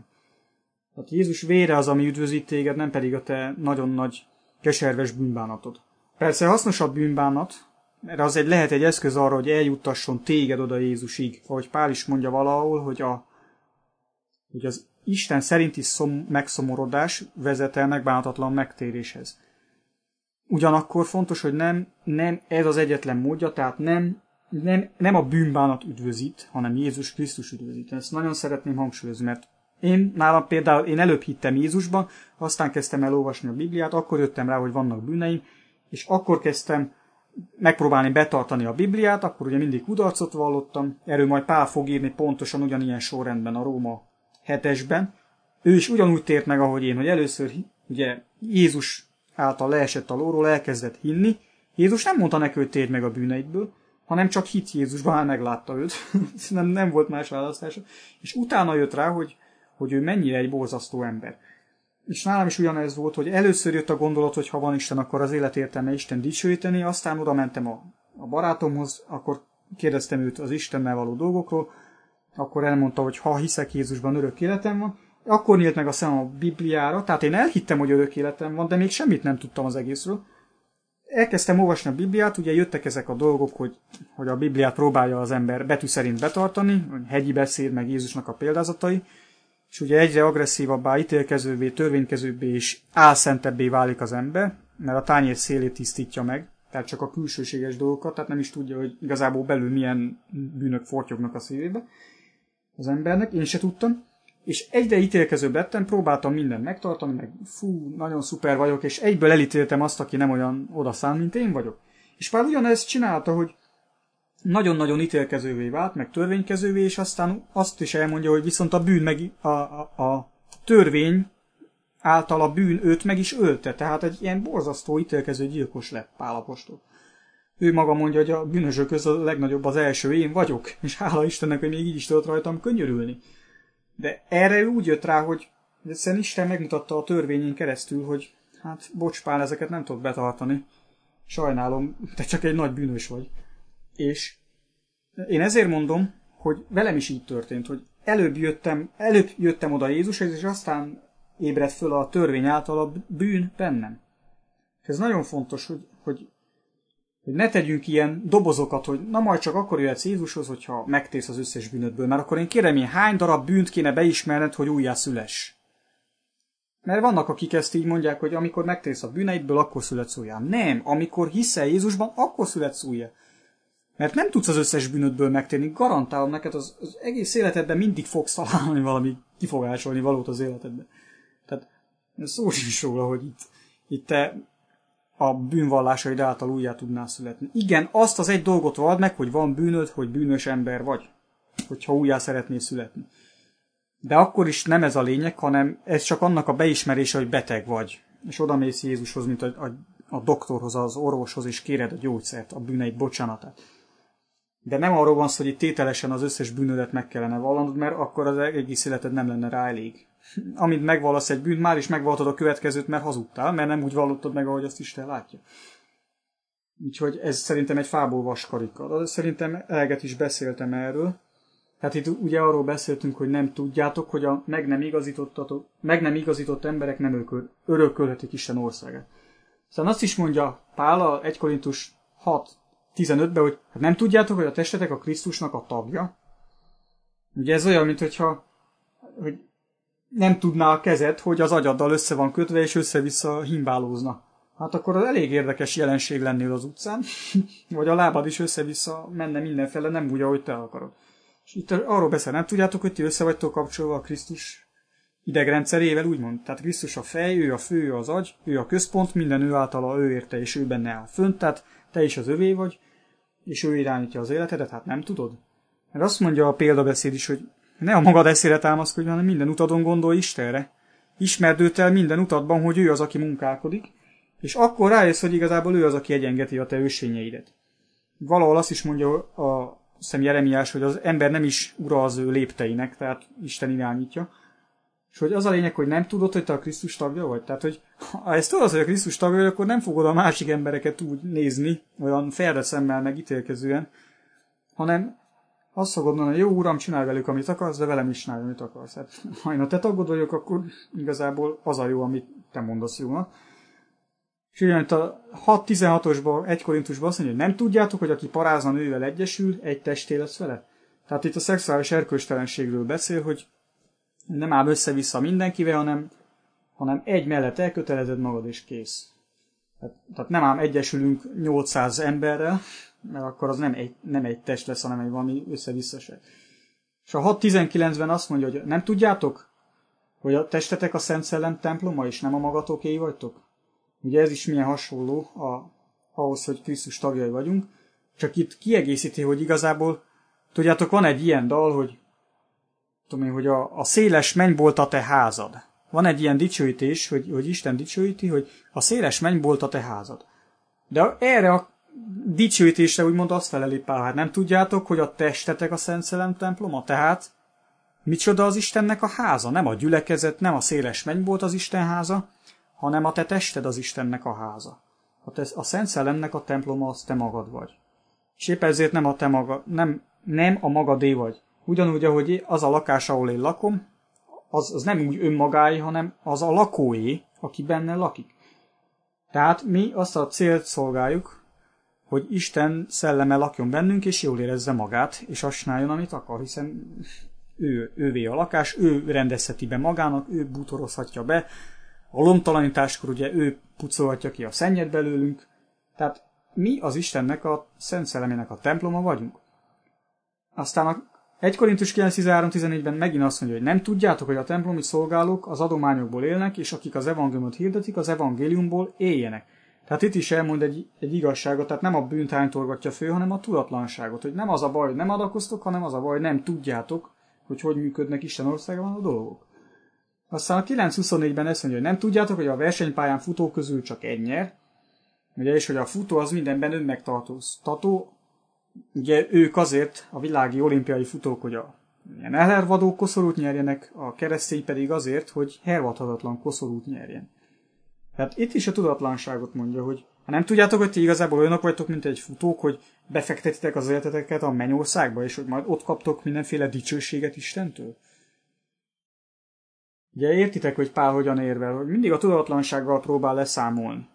Tehát Jézus vére az, ami üdvözít téged, nem pedig a te nagyon nagy keserves bűnbánatod. Persze hasznosabb bűnbánat, mert az egy, lehet egy eszköz arra, hogy eljuttasson téged oda Jézusig. Ahogy Pál is mondja valahol, hogy, a, hogy az Isten szerinti szom, megszomorodás vezet el megbánhatatlan megtéréshez. Ugyanakkor fontos, hogy nem, nem ez az egyetlen módja, tehát nem nem, nem a bűnbánat üdvözít, hanem Jézus Krisztus üdvözít. Ezt nagyon szeretném hangsúlyozni, mert én nálam például, én előbb hittem Jézusban, aztán kezdtem el olvasni a Bibliát, akkor jöttem rá, hogy vannak bűneim, és akkor kezdtem megpróbálni betartani a Bibliát, akkor ugye mindig kudarcot vallottam. Erről majd Pál fog írni pontosan ugyanilyen sorrendben a Róma 7-esben. Ő is ugyanúgy tért meg, ahogy én, hogy először ugye Jézus által leesett a lóról, elkezdett hinni. Jézus nem mondta neki, hogy térj meg a bűneidből, hanem csak hit Jézusban, hát meglátta őt. nem, nem volt más választása. És utána jött rá, hogy, hogy ő mennyire egy borzasztó ember. És nálam is ugyanez volt, hogy először jött a gondolat, hogy ha van Isten, akkor az élet értelme Isten dicsőíteni, aztán oda mentem a, a barátomhoz, akkor kérdeztem őt az Istennel való dolgokról, akkor elmondta, hogy ha hiszek Jézusban, örök életem van, akkor nyílt meg a szemem a Bibliára, tehát én elhittem, hogy örök életem van, de még semmit nem tudtam az egészről. Elkezdtem olvasni a Bibliát, ugye jöttek ezek a dolgok, hogy, hogy a Bibliát próbálja az ember betű szerint betartani, hegyi beszéd, meg Jézusnak a példázatai, és ugye egyre agresszívabbá, ítélkezőbbé, törvénykezőbbé és álszentebbé válik az ember, mert a tányér szélét tisztítja meg, tehát csak a külsőséges dolgokat, tehát nem is tudja, hogy igazából belül milyen bűnök fortyognak a szívébe az embernek, én se tudtam, és egyre ítélkezőbb lettem, próbáltam mindent megtartani, meg fú, nagyon szuper vagyok, és egyből elítéltem azt, aki nem olyan odaszán, mint én vagyok. És pár ugyanezt csinálta, hogy nagyon-nagyon ítélkezővé vált, meg törvénykezővé, és aztán azt is elmondja, hogy viszont a bűn meg a, a, a törvény által a bűn őt meg is ölte, tehát egy ilyen borzasztó ítélkező gyilkos lett Pálapostól. Ő maga mondja, hogy a bűnösök közül a legnagyobb az első én vagyok, és hála Istennek, hogy még így is tudott rajtam könyörülni. De erre úgy jött rá, hogy egyszerűen Isten megmutatta a törvényén keresztül, hogy hát bocs Pál, ezeket nem tudod betartani. Sajnálom, te csak egy nagy bűnös vagy. És én ezért mondom, hogy velem is így történt, hogy előbb jöttem, előbb jöttem oda Jézushoz, és aztán ébredt föl a törvény által a bűn bennem. Ez nagyon fontos, hogy, hogy, hogy ne tegyünk ilyen dobozokat, hogy na majd csak akkor jöhetsz Jézushoz, hogyha megtész az összes bűnödből, mert akkor én kérem, én hány darab bűnt kéne beismerned, hogy újjá szüles. Mert vannak, akik ezt így mondják, hogy amikor megtész a bűneidből, akkor születsz újjá. Nem, amikor hiszel Jézusban, akkor születsz újjá. Mert nem tudsz az összes bűnödből megtérni. Garantálom neked, az, az egész életedben mindig fogsz találni valami kifogásolni valót az életedben. Tehát szó sincs róla, hogy itt, itt te a bűnvallásaid által újjá tudnál születni. Igen, azt az egy dolgot vald meg, hogy van bűnöd, hogy bűnös ember vagy, hogyha újjá szeretnél születni. De akkor is nem ez a lényeg, hanem ez csak annak a beismerése, hogy beteg vagy. És oda mész Jézushoz, mint a, a, a doktorhoz, az orvoshoz, és kéred a gyógyszert, a bűneid bocsánatát. De nem arról van szó, hogy itt tételesen az összes bűnödet meg kellene vallanod, mert akkor az egész életed nem lenne rá elég. Amint megvallasz egy bűnt, már is megvaltod a következőt, mert hazudtál, mert nem úgy vallottad meg, ahogy azt Isten látja. Úgyhogy ez szerintem egy fából vaskarika. De szerintem eleget is beszéltem erről. Tehát itt ugye arról beszéltünk, hogy nem tudjátok, hogy a meg nem, meg nem igazított emberek nem örökölhetik Isten országát. Aztán azt is mondja Pál a 1 Korintus 6 15-ben, hogy hát nem tudjátok, hogy a testetek a Krisztusnak a tagja? Ugye ez olyan, mint hogyha hogy nem tudná a kezed, hogy az agyaddal össze van kötve, és össze-vissza himbálózna. Hát akkor az elég érdekes jelenség lennél az utcán, vagy a lábad is össze-vissza menne mindenfele, nem úgy, ahogy te akarod. És itt arról beszél, nem tudjátok, hogy ti össze vagytok kapcsolva a Krisztus idegrendszerével, úgymond. Tehát Krisztus a fej, ő a fő, ő az agy, ő a központ, minden ő általa, ő érte, és ő benne áll fönt, tehát te is az övé vagy, és ő irányítja az életedet, hát nem tudod? Mert azt mondja a példabeszéd is, hogy ne a magad eszére támaszkodj, hanem minden utadon gondolj Istenre. Ismerd őt el minden utadban, hogy ő az, aki munkálkodik, és akkor rájössz, hogy igazából ő az, aki egyengeti a te ősényeidet. Valahol azt is mondja a szem Jeremiás, hogy az ember nem is ura az ő lépteinek, tehát Isten irányítja, és hogy az a lényeg, hogy nem tudod, hogy te a Krisztus tagja vagy. Tehát, hogy ha ezt tudod, hogy a Krisztus vagy, akkor nem fogod a másik embereket úgy nézni, olyan felre szemmel meg ítélkezően, hanem azt fogod mondani, jó uram, csinálj velük, amit akarsz, de velem is csinálj, amit akarsz. Hát, ha én a te tagod vagyok, akkor igazából az a jó, amit te mondasz jónak. És ugyan itt a 6.16-osban, 1 Korintusban azt mondja, hogy nem tudjátok, hogy aki parázna nővel egyesül, egy testé lesz vele? Tehát itt a szexuális erkölcstelenségről beszél, hogy nem áll össze-vissza mindenkivel, hanem, hanem egy mellett elkötelezed magad és kész. Tehát, tehát nem ám egyesülünk 800 emberrel, mert akkor az nem egy, nem egy test lesz, hanem egy valami össze-vissza se. És a 6.19-ben azt mondja, hogy nem tudjátok, hogy a testetek a Szent Szellem temploma, és nem a magatokéi vagytok? Ugye ez is milyen hasonló a ahhoz, hogy Krisztus tagjai vagyunk, csak itt kiegészíti, hogy igazából, tudjátok, van egy ilyen dal, hogy tudom én, hogy a, a széles mennybolt a te házad. Van egy ilyen dicsőítés, hogy, hogy Isten dicsőíti, hogy a széles mennybolt a te házad. De erre a dicsőítésre úgymond azt feleli Pál, hát nem tudjátok, hogy a testetek a Szent Szellem temploma? Tehát micsoda az Istennek a háza? Nem a gyülekezet, nem a széles mennybolt az Isten háza, hanem a te tested az Istennek a háza. A, te, a Szent Szellemnek a temploma az te magad vagy. És épp ezért nem a te maga, nem, nem a magadé vagy. Ugyanúgy, ahogy az a lakás, ahol én lakom, az, az nem úgy önmagáé, hanem az a lakóé, aki benne lakik. Tehát mi azt a célt szolgáljuk, hogy Isten szelleme lakjon bennünk, és jól érezze magát, és azt csináljon, amit akar, hiszen ő, ővé a lakás, ő rendezheti be magának, ő bútorozhatja be, a lomtalanításkor ugye ő pucolhatja ki a szennyet belőlünk, tehát mi az Istennek a Szent Szellemének a temploma vagyunk. Aztán a 1 Korintus 9.13.14-ben megint azt mondja, hogy nem tudjátok, hogy a templomi szolgálók az adományokból élnek, és akik az evangéliumot hirdetik, az evangéliumból éljenek. Tehát itt is elmond egy, egy igazságot, tehát nem a bűnt hánytorgatja fő, hanem a tudatlanságot, hogy nem az a baj, hogy nem adakoztok, hanem az a baj, hogy nem tudjátok, hogy hogy működnek Isten országban a dolgok. Aztán a 9.24-ben ezt mondja, hogy nem tudjátok, hogy a versenypályán futó közül csak egy nyer, ugye, és hogy a futó az mindenben önmegtartóztató, ugye ők azért a világi olimpiai futók, hogy a ilyen elhervadó koszorút nyerjenek, a keresztény pedig azért, hogy hervadhatatlan koszorút nyerjen. Tehát itt is a tudatlanságot mondja, hogy ha nem tudjátok, hogy ti igazából olyanok vagytok, mint egy futók, hogy befektetitek az életeteket a mennyországba, és hogy majd ott kaptok mindenféle dicsőséget Istentől. Ugye értitek, hogy Pál hogyan érvel, hogy mindig a tudatlansággal próbál leszámolni.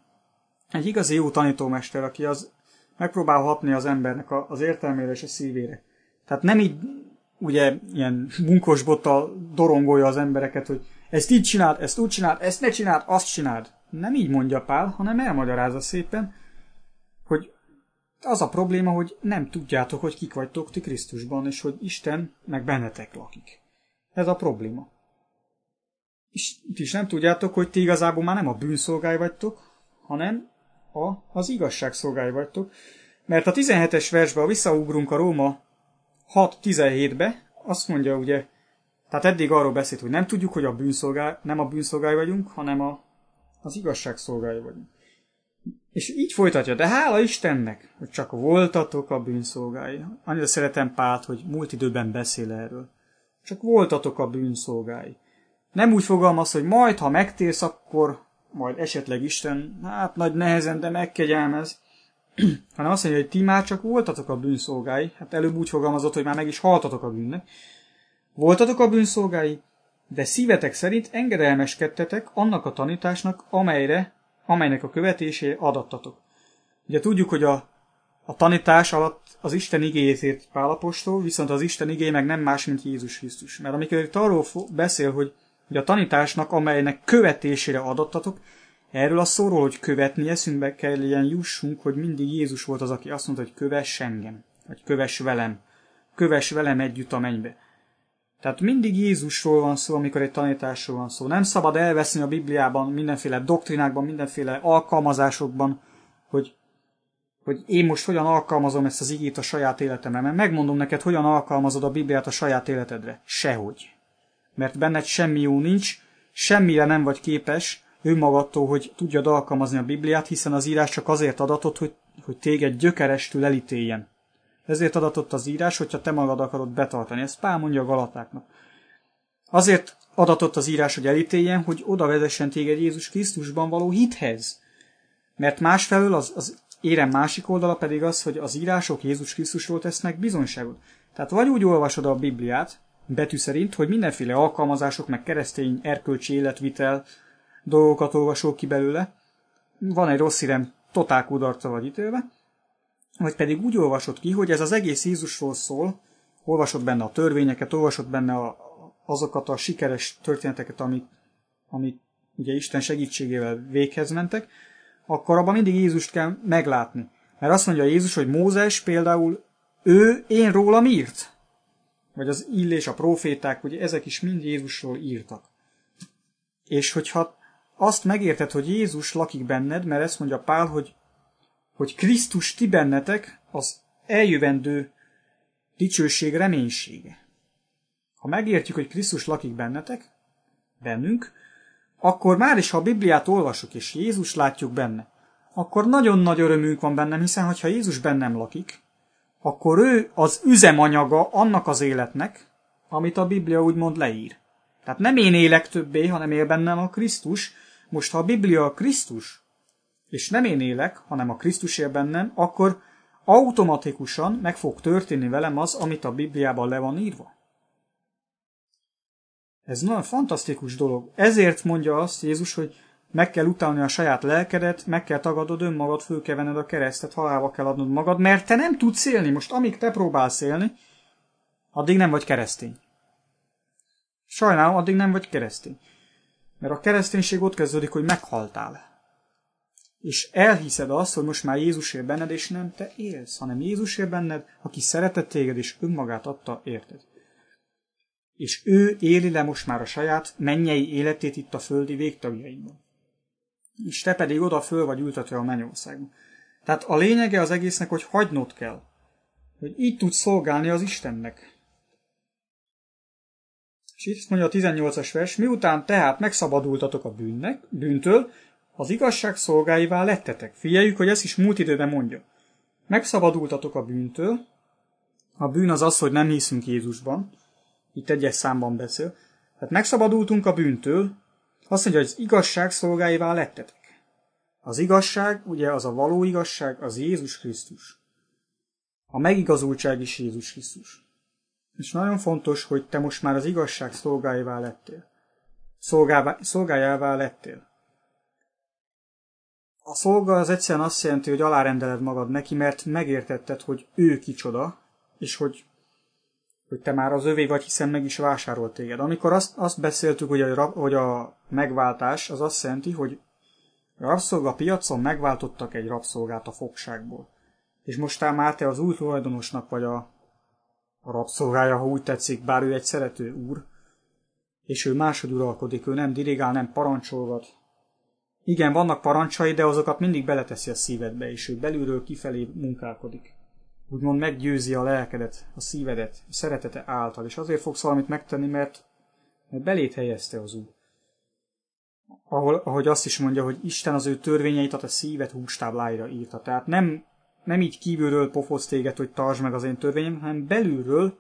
Egy igazi jó tanítómester, aki az megpróbál hatni az embernek az értelmére és a szívére. Tehát nem így ugye ilyen munkos bottal dorongolja az embereket, hogy ezt így csináld, ezt úgy csináld, ezt ne csináld, azt csináld. Nem így mondja Pál, hanem elmagyarázza szépen, hogy az a probléma, hogy nem tudjátok, hogy kik vagytok ti Krisztusban, és hogy Isten meg bennetek lakik. Ez a probléma. És ti is nem tudjátok, hogy ti igazából már nem a bűnszolgái vagytok, hanem a, az igazság szolgái vagytok. Mert a 17-es versbe, visszaugrunk a Róma 6.17-be, azt mondja ugye, tehát eddig arról beszélt, hogy nem tudjuk, hogy a bűnszolgái, nem a bűnszolgái vagyunk, hanem a, az igazság szolgái vagyunk. És így folytatja, de hála Istennek, hogy csak voltatok a bűnszolgái. Annyira szeretem Pált, hogy múlt időben beszél erről. Csak voltatok a bűnszolgái. Nem úgy fogalmaz, hogy majd, ha megtérsz, akkor majd esetleg Isten, hát nagy nehezen, de megkegyelmez, hanem azt mondja, hogy ti már csak voltatok a bűnszolgái, hát előbb úgy fogalmazott, hogy már meg is haltatok a bűnnek. Voltatok a bűnszolgái, de szívetek szerint engedelmeskedtetek annak a tanításnak, amelyre, amelynek a követésé adattatok. Ugye tudjuk, hogy a, a tanítás alatt az Isten igéjét Pálapostól, viszont az Isten igény meg nem más, mint Jézus Krisztus. Mert amikor itt arról beszél, hogy hogy a tanításnak, amelynek követésére adattatok, erről a szóról, hogy követni eszünkbe kell ilyen jussunk, hogy mindig Jézus volt az, aki azt mondta, hogy kövess engem, vagy kövess velem, kövess velem együtt a mennybe. Tehát mindig Jézusról van szó, amikor egy tanításról van szó. Nem szabad elveszni a Bibliában, mindenféle doktrinákban, mindenféle alkalmazásokban, hogy, hogy én most hogyan alkalmazom ezt az igét a saját életemre. Mert megmondom neked, hogyan alkalmazod a Bibliát a saját életedre. Sehogy mert benned semmi jó nincs, semmire nem vagy képes önmagadtól, hogy tudjad alkalmazni a Bibliát, hiszen az írás csak azért adatot, hogy, hogy téged gyökerestül elítéljen. Ezért adatott az írás, hogyha te magad akarod betartani. Ezt Pál mondja a Galatáknak. Azért adatott az írás, hogy elítéljen, hogy oda vezessen téged Jézus Krisztusban való hithez. Mert másfelől az, az érem másik oldala pedig az, hogy az írások Jézus Krisztusról tesznek bizonyságot. Tehát vagy úgy olvasod a Bibliát, betű szerint, hogy mindenféle alkalmazások, meg keresztény erkölcsi életvitel dolgokat olvasol ki belőle, van egy rossz hírem, totál kudarca vagy ítélve, vagy pedig úgy olvasod ki, hogy ez az egész Jézusról szól, olvasod benne a törvényeket, olvasod benne a, azokat a sikeres történeteket, amik, amik ugye Isten segítségével véghez mentek, akkor abban mindig Jézust kell meglátni. Mert azt mondja Jézus, hogy Mózes például ő én rólam írt vagy az illés, a proféták, ugye ezek is mind Jézusról írtak. És hogyha azt megérted, hogy Jézus lakik benned, mert ezt mondja Pál, hogy hogy Krisztus ti bennetek az eljövendő dicsőség reménysége. Ha megértjük, hogy Krisztus lakik bennetek, bennünk, akkor már is, ha a Bibliát olvasjuk és Jézus látjuk benne, akkor nagyon nagy örömünk van bennem, hiszen ha Jézus bennem lakik, akkor ő az üzemanyaga annak az életnek, amit a Biblia úgymond leír. Tehát nem én élek többé, hanem él bennem a Krisztus. Most, ha a Biblia a Krisztus, és nem én élek, hanem a Krisztus él bennem, akkor automatikusan meg fog történni velem az, amit a Bibliában le van írva. Ez nagyon fantasztikus dolog. Ezért mondja azt Jézus, hogy meg kell utálni a saját lelkedet, meg kell tagadod önmagad, föl kell venned a keresztet, halálba kell adnod magad, mert te nem tudsz élni. Most amíg te próbálsz élni, addig nem vagy keresztény. Sajnálom, addig nem vagy keresztény. Mert a kereszténység ott kezdődik, hogy meghaltál. És elhiszed azt, hogy most már Jézus él benned, és nem te élsz, hanem Jézus él benned, aki szeretett téged, és önmagát adta, érted? És ő éli le most már a saját mennyei életét itt a földi végtagjainkban. És te pedig oda föl vagy ültetve a mennyországban. Tehát a lényege az egésznek, hogy hagynod kell. Hogy így tudsz szolgálni az Istennek. És itt mondja a 18-as vers, miután tehát megszabadultatok a bűnnek, bűntől, az igazság szolgáivá lettetek. Figyeljük, hogy ezt is múlt időben mondja. Megszabadultatok a bűntől, a bűn az az, hogy nem hiszünk Jézusban, itt egyes számban beszél, tehát megszabadultunk a bűntől, azt mondja, hogy az igazság szolgáivá lettetek. Az igazság, ugye az a való igazság, az Jézus Krisztus. A megigazultság is Jézus Krisztus. És nagyon fontos, hogy te most már az igazság szolgájává lettél. Szolgává, szolgájává lettél. A szolga az egyszerűen azt jelenti, hogy alárendeled magad neki, mert megértetted, hogy ő kicsoda, és hogy, hogy te már az övé vagy, hiszen meg is vásárolt téged. Amikor azt, azt beszéltük, hogy a, hogy a megváltás az azt jelenti, hogy a rabszolga piacon megváltottak egy rabszolgát a fogságból. És most már te az új tulajdonosnak vagy a a rabszolgája, ha úgy tetszik, bár ő egy szerető úr, és ő máshogy uralkodik, ő nem dirigál, nem parancsolgat. Igen, vannak parancsai, de azokat mindig beleteszi a szívedbe, és ő belülről kifelé munkálkodik. Úgymond meggyőzi a lelkedet, a szívedet, a szeretete által, és azért fogsz valamit megtenni, mert, mert belét helyezte az úr. Ahol, ahogy azt is mondja, hogy Isten az ő törvényeit a szívet hústábláira írta. Tehát nem nem így kívülről pofoz téged, hogy tartsd meg az én törvényem, hanem belülről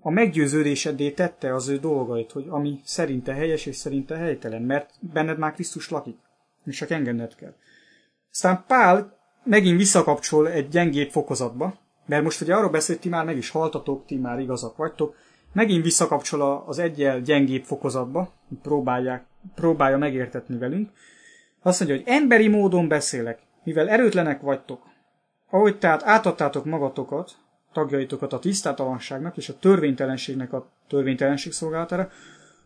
a meggyőződéseddé tette az ő dolgait, hogy ami szerinte helyes és szerinte helytelen, mert benned már Krisztus lakik, és csak engedned kell. Aztán Pál megint visszakapcsol egy gyengébb fokozatba, mert most ugye arról beszélt, ti már meg is haltatok, ti már igazak vagytok, megint visszakapcsol az egyel gyengébb fokozatba, próbálják, próbálja megértetni velünk. Azt mondja, hogy emberi módon beszélek, mivel erőtlenek vagytok, ahogy tehát átadtátok magatokat, tagjaitokat a tisztátalanságnak és a törvénytelenségnek a törvénytelenség szolgálatára,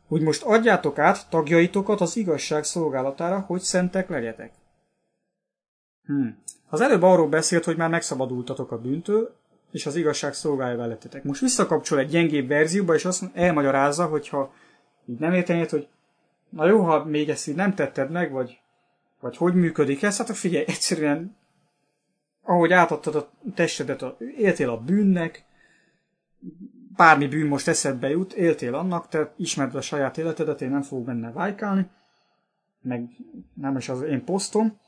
úgy most adjátok át tagjaitokat az igazság szolgálatára, hogy szentek legyetek. Hmm. Az előbb arról beszélt, hogy már megszabadultatok a bűntől, és az igazság szolgálja lettetek. Most visszakapcsol egy gyengébb verzióba, és azt elmagyarázza, hogyha így nem értenéd, hogy na jó, ha még ezt így nem tetted meg, vagy, vagy hogy működik ez, hát figyelj, egyszerűen ahogy átadtad a testedet, a, éltél a bűnnek, bármi bűn most eszedbe jut, éltél annak, te ismered a saját életedet, én nem fogok benne vájkálni, meg nem is az én posztom.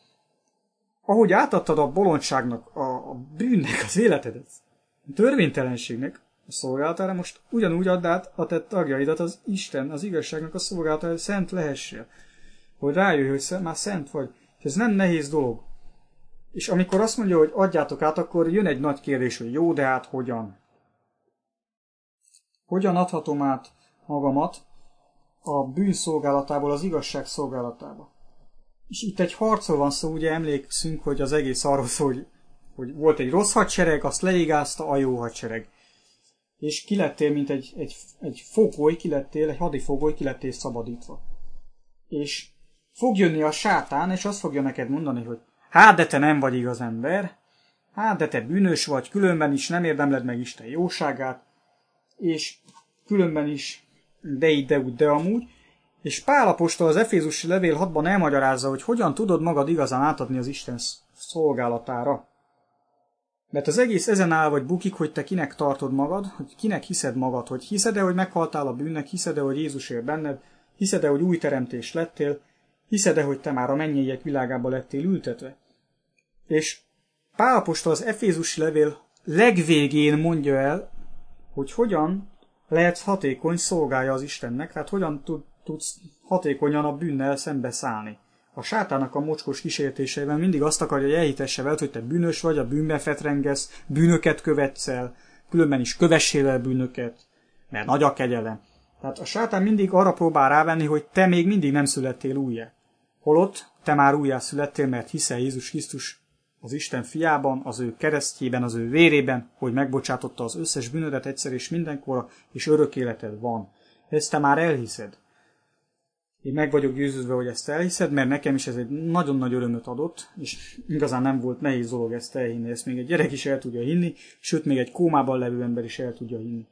Ahogy átadtad a bolondságnak, a, a bűnnek az életedet, a törvénytelenségnek a szolgálatára, most ugyanúgy add át a te tagjaidat az Isten, az igazságnak a szolgálatára, hogy szent lehessél. Hogy rájöjj, hogy már szent vagy. És ez nem nehéz dolog. És amikor azt mondja, hogy adjátok át, akkor jön egy nagy kérdés, hogy jó, de hát hogyan? Hogyan adhatom át magamat a bűnszolgálatából az igazság szolgálatába? És itt egy harcol van szó, ugye emlékszünk, hogy az egész arról szól, hogy, hogy volt egy rossz hadsereg, azt leigázta a jó hadsereg. És kilettél, mint egy, egy, egy fogoly, kilettél, egy hadifogoly, kilettél szabadítva. És fog jönni a sátán, és azt fogja neked mondani, hogy Hát, de te nem vagy igaz ember. Hát, de te bűnös vagy, különben is nem érdemled meg Isten jóságát, és különben is de így, de úgy, de amúgy. És Pál apostol az Efézusi levél 6-ban elmagyarázza, hogy hogyan tudod magad igazán átadni az Isten szolgálatára. Mert az egész ezen áll vagy bukik, hogy te kinek tartod magad, hogy kinek hiszed magad, hogy hiszed-e, hogy meghaltál a bűnnek, hiszed-e, hogy Jézus él benned, hiszed-e, hogy új teremtés lettél, hiszed-e, hogy te már a mennyiek világába lettél ültetve. És Pálapostól az Efézusi levél legvégén mondja el, hogy hogyan lehetsz hatékony szolgálja az Istennek, tehát hogyan tud, tudsz hatékonyan a bűnnel szembeszállni. A sátának a mocskos kísértéseivel mindig azt akarja, hogy elhitesse veled, hogy te bűnös vagy, a bűnbe fetrengesz, bűnöket követsz el, különben is kövessél el bűnöket, mert nagy a kegyelem. Tehát a sátán mindig arra próbál rávenni, hogy te még mindig nem születtél újjá. Holott te már újjá születtél, mert hiszel Jézus Krisztus az Isten fiában, az ő keresztjében, az ő vérében, hogy megbocsátotta az összes bűnödet egyszer és mindenkorra, és örök életed van. Ezt te már elhiszed. Én meg vagyok győződve, hogy ezt elhiszed, mert nekem is ez egy nagyon nagy örömöt adott, és igazán nem volt nehéz dolog ezt elhinni. Ezt még egy gyerek is el tudja hinni, sőt, még egy kómában levő ember is el tudja hinni.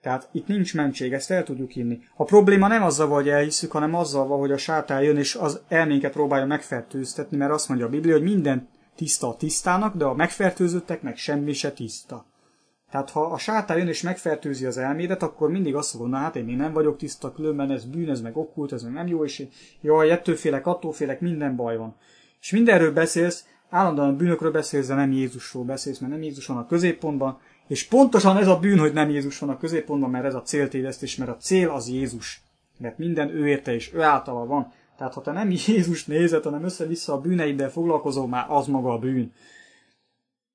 Tehát itt nincs mentség, ezt el tudjuk hinni. A probléma nem azzal hogy elhiszük, hanem azzal hogy a sátán jön, és az elménket próbálja megfertőztetni, mert azt mondja a Biblia, hogy minden tiszta a tisztának, de a megfertőzötteknek semmi se tiszta. Tehát ha a sátán jön és megfertőzi az elmédet, akkor mindig azt mondom, na hát én még nem vagyok tiszta, különben ez bűn, ez meg okkult, ez meg nem jó, és jaj, ettől félek, attól félek, minden baj van. És mindenről beszélsz, állandóan bűnökről beszélsz, de nem Jézusról beszélsz, mert nem Jézus van a középpontban, és pontosan ez a bűn, hogy nem Jézus van a középpontban, mert ez a céltévesztés, mert a cél az Jézus. Mert minden ő érte és ő általa van. Tehát ha te nem Jézus nézed, hanem össze-vissza a bűneiddel foglalkozol, már az maga a bűn.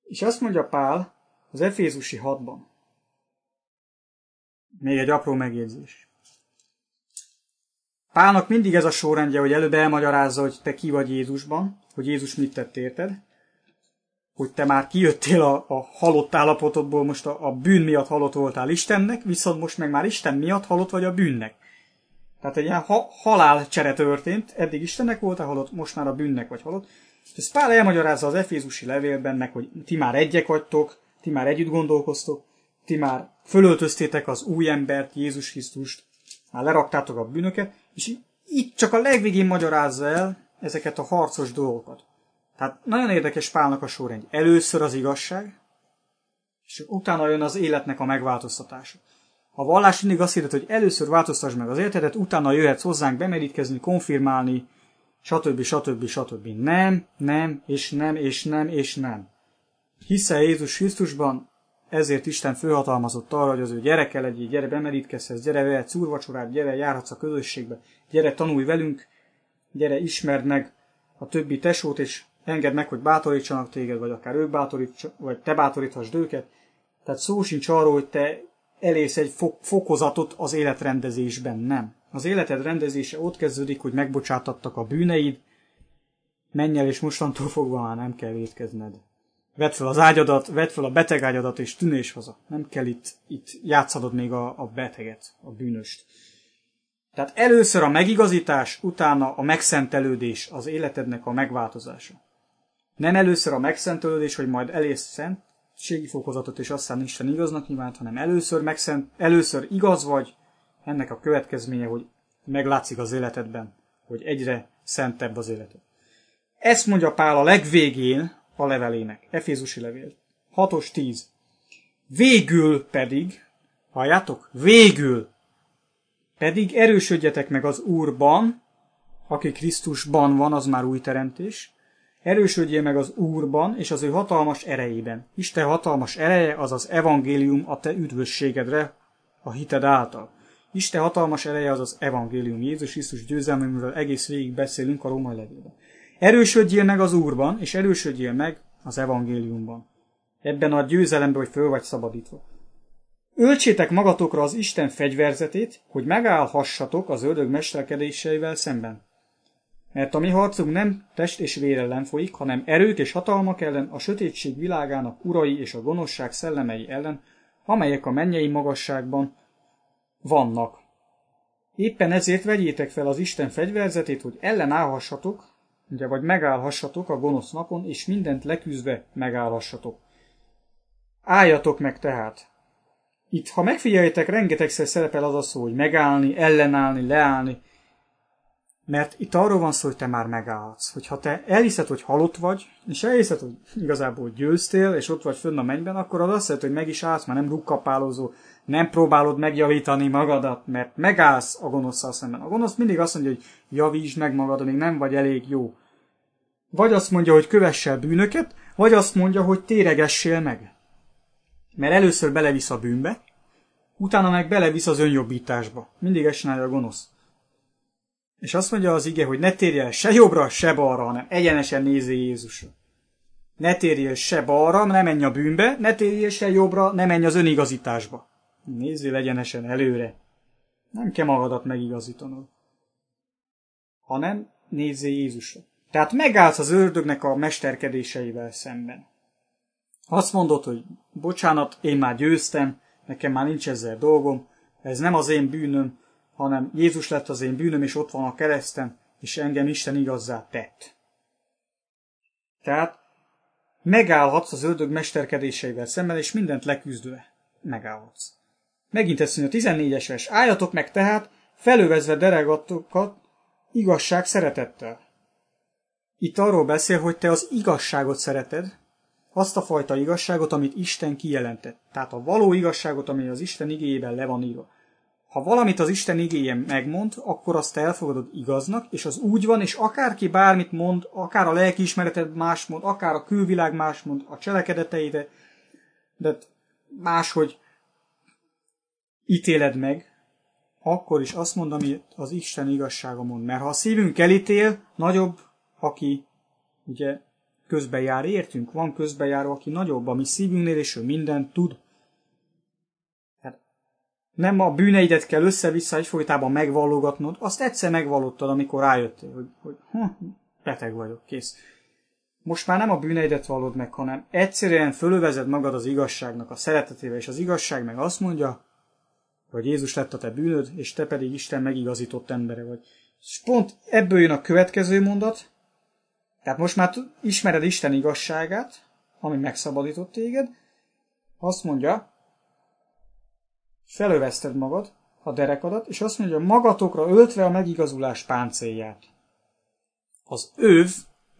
És azt mondja Pál az Efézusi 6-ban. Még egy apró megjegyzés. Pálnak mindig ez a sorrendje, hogy előbb elmagyarázza, hogy te ki vagy Jézusban, hogy Jézus mit tett érted, hogy te már kijöttél a, a halott állapotodból, most a, a bűn miatt halott voltál Istennek, viszont most meg már Isten miatt halott vagy a bűnnek. Tehát egy ilyen ha, halálcsere történt, eddig Istennek voltál halott, most már a bűnnek vagy halott. És ezt Pál elmagyarázza az Efézusi levélben, meg, hogy ti már egyek vagytok, ti már együtt gondolkoztok, ti már fölöltöztétek az új embert, Jézus Krisztust, már leraktátok a bűnöket, és itt csak a legvégén magyarázza el ezeket a harcos dolgokat. Tehát nagyon érdekes Pálnak a sorrend. Először az igazság, és utána jön az életnek a megváltoztatása. A vallás mindig azt hirdeti, hogy először változtass meg az életedet, utána jöhetsz hozzánk bemerítkezni, konfirmálni, stb. stb. stb. Nem, nem, és nem, és nem, és nem. Hiszel Jézus Krisztusban, ezért Isten főhatalmazott arra, hogy az ő gyereke legyél, gyere bemerítkezhez, gyere vehetsz úrvacsorát, gyere járhatsz a közösségbe, gyere tanulj velünk, gyere ismerd meg a többi tesót, és engedd meg, hogy bátorítsanak téged, vagy akár ők bátorítsanak, vagy te bátoríthasd őket. Tehát szó sincs arról, hogy te elész egy fokozatot az életrendezésben, nem. Az életed rendezése ott kezdődik, hogy megbocsátattak a bűneid, menj el, és mostantól fogva már nem kell vétkezned. Vedd fel az ágyadat, vedd fel a beteg ágyadat, és tűnés haza. Nem kell itt, itt játszanod még a, a beteget, a bűnöst. Tehát először a megigazítás, utána a megszentelődés, az életednek a megváltozása. Nem először a megszentelődés, hogy majd elész szentségi fokozatot, és aztán Isten igaznak nyilvánt, hanem először, megszent, először igaz vagy, ennek a következménye, hogy meglátszik az életedben, hogy egyre szentebb az életed. Ezt mondja Pál a legvégén a levelének, Efézusi levél. 6-os 10. Végül pedig, halljátok? Végül pedig erősödjetek meg az Úrban, aki Krisztusban van, az már új teremtés, Erősödjél meg az Úrban és az ő hatalmas erejében. Isten hatalmas ereje az az evangélium a te üdvösségedre a hited által. Isten hatalmas ereje az az evangélium, Jézus Krisztus győzelme, amiről egész végig beszélünk a római levélben. Erősödjél meg az Úrban, és erősödjél meg az evangéliumban. Ebben a győzelemben, hogy föl vagy szabadítva. Öltsétek magatokra az Isten fegyverzetét, hogy megállhassatok az ördög mesterkedéseivel szemben. Mert a mi harcunk nem test és vér ellen folyik, hanem erők és hatalmak ellen, a sötétség világának urai és a gonoszság szellemei ellen, amelyek a mennyei magasságban vannak. Éppen ezért vegyétek fel az Isten fegyverzetét, hogy ellenállhassatok, ugye, vagy megállhassatok a gonosz napon, és mindent leküzdve megállhassatok. Álljatok meg tehát! Itt, ha megfigyeljetek, rengetegszer szerepel az a szó, hogy megállni, ellenállni, leállni, Mert itt arról van szó, hogy te már megállhatsz. Hogyha te elhiszed, hogy halott vagy, és elhiszed, hogy igazából győztél, és ott vagy fönn a mennyben, akkor az azt jelenti, hogy meg is állsz, már nem rukkapálózó, nem próbálod megjavítani magadat, mert megállsz a gonoszszal szemben. A gonosz mindig azt mondja, hogy javítsd meg magad, még nem vagy elég jó. Vagy azt mondja, hogy kövessel bűnöket, vagy azt mondja, hogy téregessél meg. Mert először belevisz a bűnbe, utána meg belevisz az önjobbításba. Mindig ezt csinálja a gonosz. És azt mondja az ige, hogy ne térj el se jobbra, se balra, hanem egyenesen nézzél Jézusra. Ne térjél se balra, ne menj a bűnbe, ne térjél se jobbra, ne menj az önigazításba. Nézzél egyenesen előre. Nem kell magadat megigazítanod. Hanem nézzél Jézusra. Tehát megállsz az ördögnek a mesterkedéseivel szemben. Azt mondod, hogy bocsánat, én már győztem, nekem már nincs ezzel dolgom, ez nem az én bűnöm, hanem Jézus lett az én bűnöm, és ott van a kereszten, és engem Isten igazzá tett. Tehát megállhatsz az ördög mesterkedéseivel szemben, és mindent leküzdve megállhatsz. Megint ezt mondja a 14-es vers. Álljatok meg tehát, felövezve deregatokat igazság szeretettel. Itt arról beszél, hogy te az igazságot szereted, azt a fajta igazságot, amit Isten kijelentett. Tehát a való igazságot, ami az Isten igéjében le van írva. Ha valamit az Isten igéje megmond, akkor azt elfogadod igaznak, és az úgy van, és akárki bármit mond, akár a lelkiismereted más mond, akár a külvilág más mond, a cselekedeteide, de máshogy ítéled meg, akkor is azt mond, amit az Isten igazsága mond. Mert ha a szívünk elítél, nagyobb, aki ugye közbejár, értünk, van közbejáró, aki nagyobb a mi szívünknél, és ő mindent tud. Hát nem a bűneidet kell össze-vissza egyfolytában megvallogatnod, azt egyszer megvallottad, amikor rájöttél, hogy, hogy hm, beteg vagyok, kész. Most már nem a bűneidet vallod meg, hanem egyszerűen fölövezed magad az igazságnak a szeretetével, és az igazság meg azt mondja, hogy Jézus lett a te bűnöd, és te pedig Isten megigazított embere vagy. És pont ebből jön a következő mondat, tehát most már ismered Isten igazságát, ami megszabadított téged, azt mondja, felövezted magad, a derekadat, és azt mondja, magatokra öltve a megigazulás páncélját. Az őv,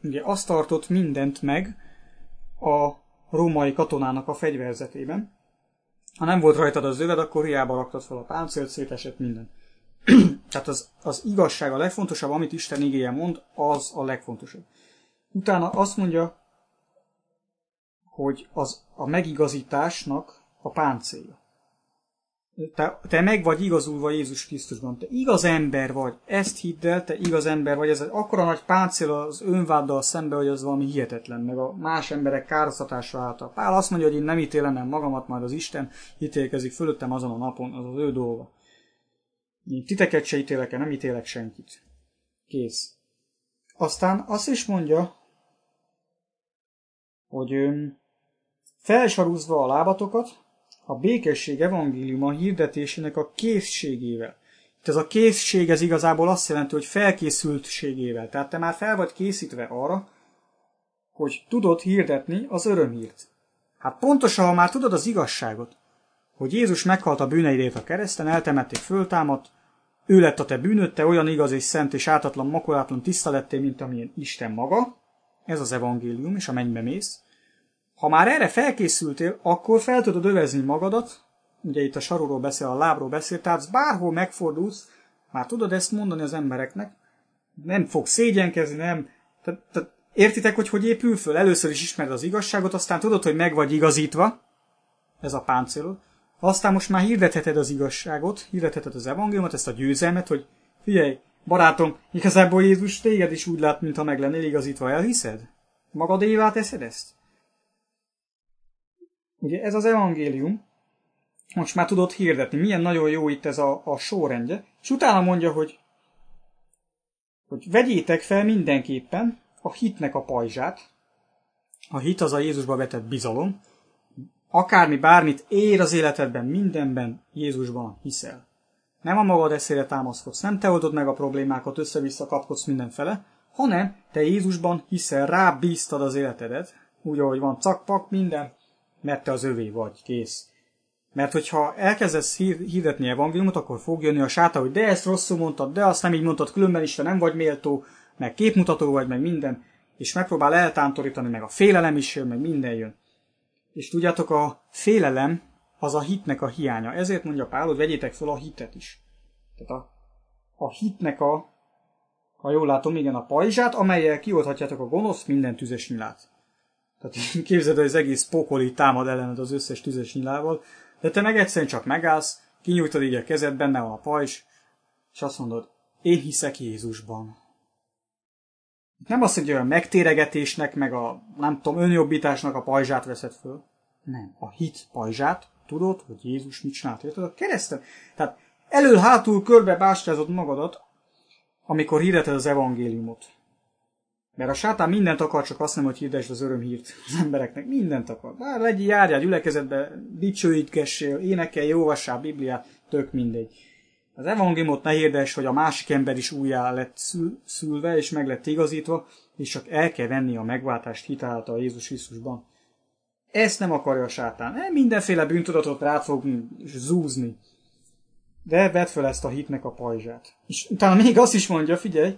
ugye azt tartott mindent meg a római katonának a fegyverzetében, ha nem volt rajtad az öved, akkor hiába raktad fel a páncélt, szétesett minden. Tehát az, az igazság a legfontosabb, amit Isten igéje mond, az a legfontosabb. Utána azt mondja, hogy az a megigazításnak a páncélja. Te, te meg vagy igazulva Jézus Krisztusban, te igaz ember vagy, ezt hidd el, te igaz ember vagy, ez egy akkora nagy páncél az önváddal szembe, hogy az valami hihetetlen, meg a más emberek károztatása által. Pál azt mondja, hogy én nem ítélem el magamat, majd az Isten ítélkezik fölöttem azon a napon, az az ő dolga. Én titeket se ítélek el, nem ítélek senkit. Kész. Aztán azt is mondja, hogy felsarúzva a lábatokat, a békesség evangéliuma hirdetésének a készségével. Itt ez a készség, ez igazából azt jelenti, hogy felkészültségével. Tehát te már fel vagy készítve arra, hogy tudod hirdetni az örömhírt. Hát pontosan, ha már tudod az igazságot, hogy Jézus meghalt a bűneidért a kereszten, eltemették, föltámadt, ő lett a te bűnöd, te olyan igaz és szent és átatlan, makulátlan tiszta lettél, mint amilyen Isten maga, ez az evangélium, és a mennybe mész. Ha már erre felkészültél, akkor fel tudod övezni magadat, ugye itt a sarúról beszél, a lábról beszél, tehát bárhol megfordulsz, már tudod ezt mondani az embereknek, nem fog szégyenkezni, nem. Tehát, tehát értitek, hogy hogy épül föl? Először is ismered az igazságot, aztán tudod, hogy meg vagy igazítva, ez a páncélod, aztán most már hirdetheted az igazságot, hirdetheted az evangéliumot, ezt a győzelmet, hogy figyelj, barátom, igazából Jézus téged is úgy lát, mintha meg lennél igazítva, elhiszed? Magadévá teszed ezt? Ugye ez az evangélium, most már tudod hirdetni, milyen nagyon jó itt ez a, a sorrendje, és utána mondja, hogy, hogy vegyétek fel mindenképpen a hitnek a pajzsát, a hit az a Jézusba vetett bizalom, akármi bármit ér az életedben, mindenben Jézusban hiszel. Nem a magad eszére támaszkodsz, nem te oldod meg a problémákat, össze-vissza kapkodsz mindenfele, hanem te Jézusban hiszel, rábíztad az életedet, úgy, ahogy van, cakpak, minden, mert te az övé vagy, kész. Mert hogyha elkezdesz hirdetni evangéliumot, akkor fog jönni a sáta, hogy de ezt rosszul mondtad, de azt nem így mondtad, különben is te nem vagy méltó, meg képmutató vagy, meg minden, és megpróbál eltántorítani, meg a félelem is jön, meg minden jön. És tudjátok, a félelem az a hitnek a hiánya. Ezért mondja Pál, hogy vegyétek fel a hitet is. Tehát a, a hitnek a, ha jól látom, igen, a pajzsát, amelyel kiolthatjátok a gonosz minden tüzes nyilát. Tehát képzeld, hogy az egész pokoli támad ellened az összes tüzes nyilával, de te meg egyszerűen csak megállsz, kinyújtod így a kezed, benne van a pajzs, és azt mondod, én hiszek Jézusban. Nem azt, hogy a megtéregetésnek, meg a nem tudom, önjobbításnak a pajzsát veszed föl. Nem. A hit pajzsát, tudod, hogy Jézus mit csinált. Érted? A kereszten. Tehát elől-hátul körbe bástyázod magadat, amikor hirdeted az evangéliumot. Mert a sátán mindent akar, csak azt nem, hogy hirdesd az örömhírt az embereknek. Mindent akar. Bár legyél, járjál gyülekezetbe, dicsőítgessél, énekelj, olvassál Bibliát, tök mindegy. Az evangéliumot ne hirdes, hogy a másik ember is újjá lett szülve, és meg lett igazítva, és csak el kell venni a megváltást hitáltal Jézus Krisztusban. Ezt nem akarja a sátán. Nem mindenféle bűntudatot rá fog zúzni. De vedd fel ezt a hitnek a pajzsát. És utána még azt is mondja, figyelj,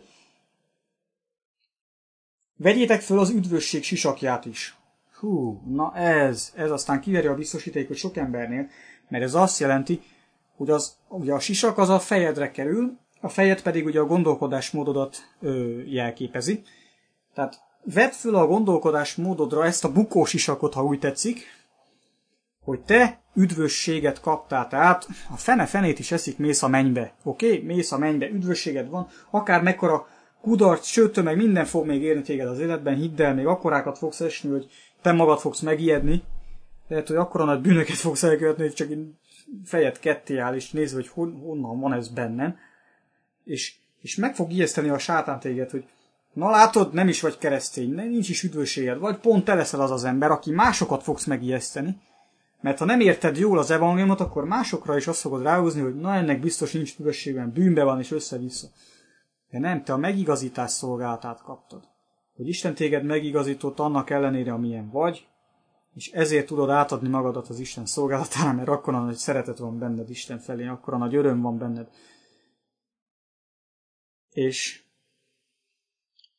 vegyétek föl az üdvösség sisakját is. Hú, na ez, ez aztán kiveri a biztosítékot sok embernél, mert ez azt jelenti, hogy az, ugye a sisak az a fejedre kerül, a fejed pedig ugye a gondolkodásmódodat ö, jelképezi. Tehát vedd föl a gondolkodásmódodra ezt a bukós isakot, ha úgy tetszik, hogy te üdvösséget kaptál, tehát a fene fenét is eszik, mész a mennybe, oké? Okay? Mész a mennybe, üdvösséged van, akár mekkora kudarc, sőt, meg minden fog még érni téged az életben, hidd el, még akkorákat fogsz esni, hogy te magad fogsz megijedni, lehet, hogy akkora nagy bűnöket fogsz elkövetni, hogy csak fejed ketté áll, és nézve, hogy hon, honnan van ez bennem, és, és meg fog ijeszteni a sátán téged, hogy na látod, nem is vagy keresztény, nincs is üdvösséged, vagy pont te leszel az az ember, aki másokat fogsz megijeszteni, mert ha nem érted jól az evangéliumot, akkor másokra is azt fogod ráhúzni, hogy na ennek biztos nincs üdvösségben, bűnbe van és össze-vissza. De nem, te a megigazítás szolgálatát kaptad. Hogy Isten téged megigazított annak ellenére, amilyen vagy, és ezért tudod átadni magadat az Isten szolgálatára, mert akkor a nagy szeretet van benned Isten felé, akkor a nagy öröm van benned. És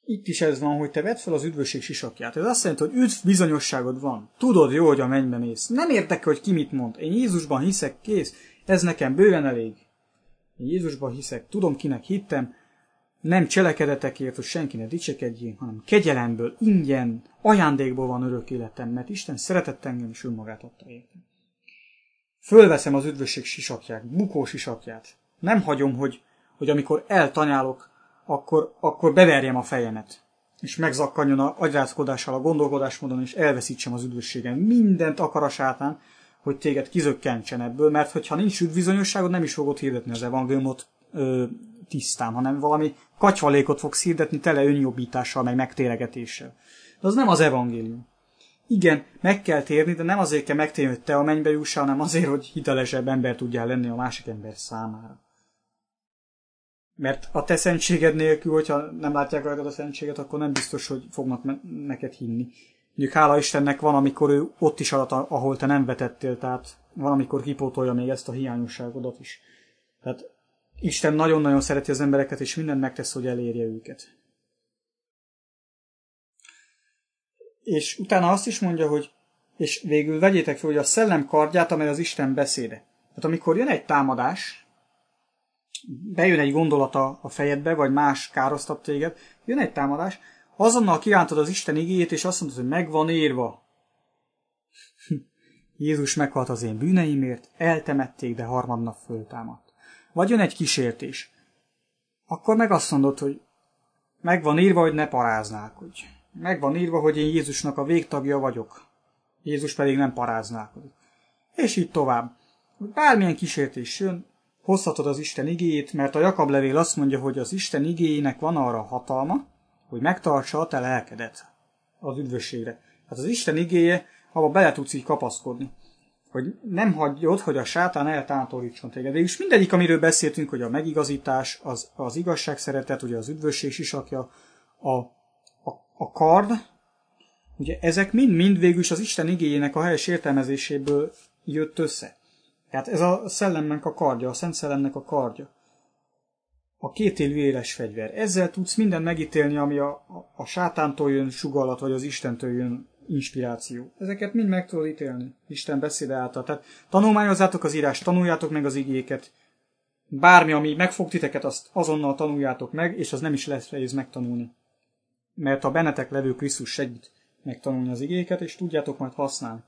itt is ez van, hogy te vedd fel az üdvösség sisakját. Ez azt jelenti, hogy üdv bizonyosságod van. Tudod jó, hogy a mennybe mész. Nem értek, hogy ki mit mond. Én Jézusban hiszek, kész. Ez nekem bőven elég. Én Jézusban hiszek, tudom, kinek hittem, nem cselekedetekért, hogy senki ne dicsekedjén, hanem kegyelemből, ingyen, ajándékból van örök életem, mert Isten szeretett engem, és önmagát adta értem. Fölveszem az üdvösség sisakját, bukó sisakját. Nem hagyom, hogy, hogy amikor eltanyálok, akkor, akkor beverjem a fejemet, és megzakkanjon a agyrázkodással, a gondolkodásmódon, és elveszítsem az üdvösségem. Mindent akar hogy téged kizökkentsen ebből, mert hogyha nincs üdvizonyosságod, nem is fogod hirdetni az evangéliumot tisztán, hanem valami katyvalékot fogsz hirdetni tele önjobbítással, meg megtéregetéssel. De az nem az evangélium. Igen, meg kell térni, de nem azért kell megtérni, hogy te a mennybe jussál, hanem azért, hogy hitelesebb ember tudjál lenni a másik ember számára. Mert a te szentséged nélkül, hogyha nem látják rajtad a szentséget, akkor nem biztos, hogy fognak neked hinni. Mondjuk hála Istennek van, amikor ő ott is adat, ahol te nem vetettél, tehát van, amikor kipótolja még ezt a hiányosságodat is. Tehát Isten nagyon-nagyon szereti az embereket, és mindent megtesz, hogy elérje őket. És utána azt is mondja, hogy és végül vegyétek fel, hogy a szellem kardját, amely az Isten beszéde. Tehát amikor jön egy támadás, bejön egy gondolata a fejedbe, vagy más károsztat téged, jön egy támadás, azonnal kirántod az Isten igéjét, és azt mondod, hogy meg van írva. Jézus meghalt az én bűneimért, eltemették, de harmadnap föltámadt. Vagy jön egy kísértés. Akkor meg azt mondod, hogy meg van írva, hogy ne paráználkodj. Meg van írva, hogy én Jézusnak a végtagja vagyok. Jézus pedig nem paráználkodik. És így tovább. Bármilyen kísértés jön, hozhatod az Isten igéjét, mert a Jakab levél azt mondja, hogy az Isten igéjének van arra hatalma, hogy megtartsa a te lelkedet az üdvösségre. Hát az Isten igéje, abba bele tudsz így kapaszkodni. Hogy nem hagyod, hogy a sátán eltántorítson téged. És mindegyik, amiről beszéltünk, hogy a megigazítás, az, az igazság szeretet, ugye az üdvösség sisakja, a, a, a kard, ugye ezek mind-mind végül is az Isten igényének a helyes értelmezéséből jött össze. Hát ez a szellemnek a kardja, a Szent Szellemnek a kardja. A kétélű éles fegyver. Ezzel tudsz minden megítélni, ami a, a, a sátántól jön sugallat, vagy az Istentől jön inspiráció. Ezeket mind meg tudod ítélni. Isten beszéde által. Tehát tanulmányozzátok az írás, tanuljátok meg az igéket. Bármi, ami megfog titeket, azt azonnal tanuljátok meg, és az nem is lesz nehéz megtanulni. Mert a bennetek levő Krisztus segít megtanulni az igéket, és tudjátok majd használni.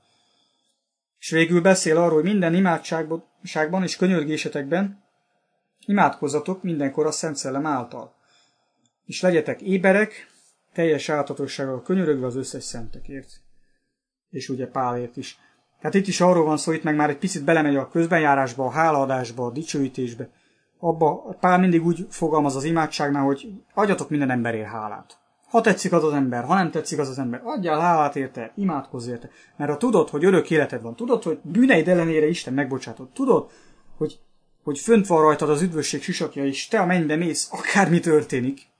És végül beszél arról, hogy minden imádságban és könyörgésetekben imádkozzatok mindenkor a Szent Szellem által. És legyetek éberek, teljes áltatossággal könyörögve az összes szentekért. És ugye Pálért is. Tehát itt is arról van szó, itt meg már egy picit belemegy a közbenjárásba, a hálaadásba, a dicsőítésbe. Abba Pál mindig úgy fogalmaz az imádságnál, hogy adjatok minden emberért hálát. Ha tetszik az az ember, ha nem tetszik az az ember, adjál hálát érte, imádkozz érte. Mert ha tudod, hogy örök életed van, tudod, hogy bűneid ellenére Isten megbocsátott, tudod, hogy, hogy fönt van rajtad az üdvösség sisakja, és te a mennybe mész, akármi történik,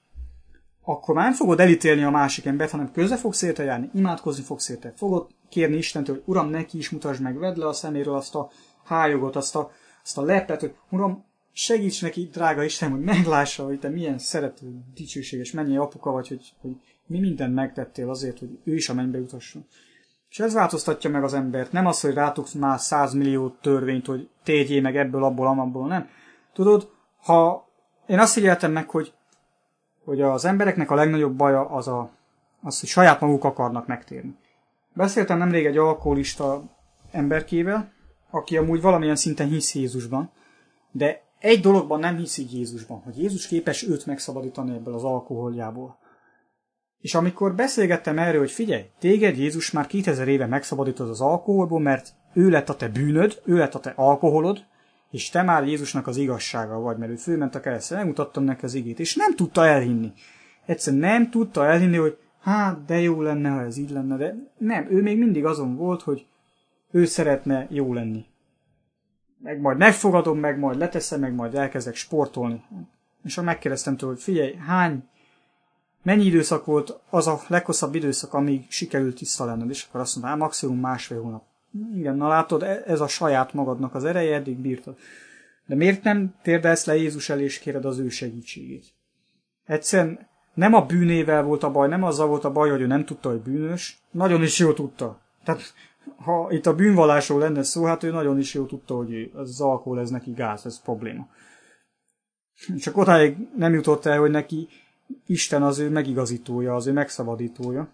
akkor már nem fogod elítélni a másik embert, hanem közre fogsz érte járni, imádkozni fogsz érte. Fogod kérni Istent, hogy Uram, neki is mutasd meg, vedd le a szeméről azt a hájogot, azt a, azt a lepet, hogy Uram, segíts neki, drága Isten, hogy meglássa, hogy te milyen szerető, dicsőséges, mennyi apuka vagy, hogy, hogy mi mindent megtettél azért, hogy ő is a mennybe jutasson. És ez változtatja meg az embert. Nem az, hogy rátuksz már százmillió törvényt, hogy tégyé meg ebből, abból, amabból, nem. Tudod, ha én azt figyeltem meg, hogy, hogy az embereknek a legnagyobb baja az, a, az, hogy saját maguk akarnak megtérni. Beszéltem nemrég egy alkoholista emberkével, aki amúgy valamilyen szinten hisz Jézusban, de egy dologban nem hiszik Jézusban, hogy Jézus képes őt megszabadítani ebből az alkoholjából. És amikor beszélgettem erről, hogy figyelj, téged Jézus már 2000 éve megszabadított az alkoholból, mert ő lett a te bűnöd, ő lett a te alkoholod, és te már Jézusnak az igazsága vagy, mert ő fölment a keresztre, megmutattam neki az igét, és nem tudta elhinni. Egyszerűen nem tudta elhinni, hogy hát, de jó lenne, ha ez így lenne, de nem, ő még mindig azon volt, hogy ő szeretne jó lenni meg majd megfogadom, meg majd leteszem, meg majd elkezdek sportolni. És ha megkérdeztem tőle, hogy figyelj, hány, mennyi időszak volt az a leghosszabb időszak, amíg sikerült tiszta lenned, és akkor azt mondta, hát maximum másfél hónap. Igen, na látod, e- ez a saját magadnak az ereje, eddig bírtad. De miért nem térdelsz le Jézus elé, és kéred az ő segítségét? Egyszerűen nem a bűnével volt a baj, nem azzal volt a baj, hogy ő nem tudta, hogy bűnös. Nagyon is jól tudta. Tehát ha itt a bűnvallásról lenne szó, hát ő nagyon is jól tudta, hogy az alkohol ez neki gáz, ez probléma. Csak odáig nem jutott el, hogy neki Isten az ő megigazítója, az ő megszabadítója,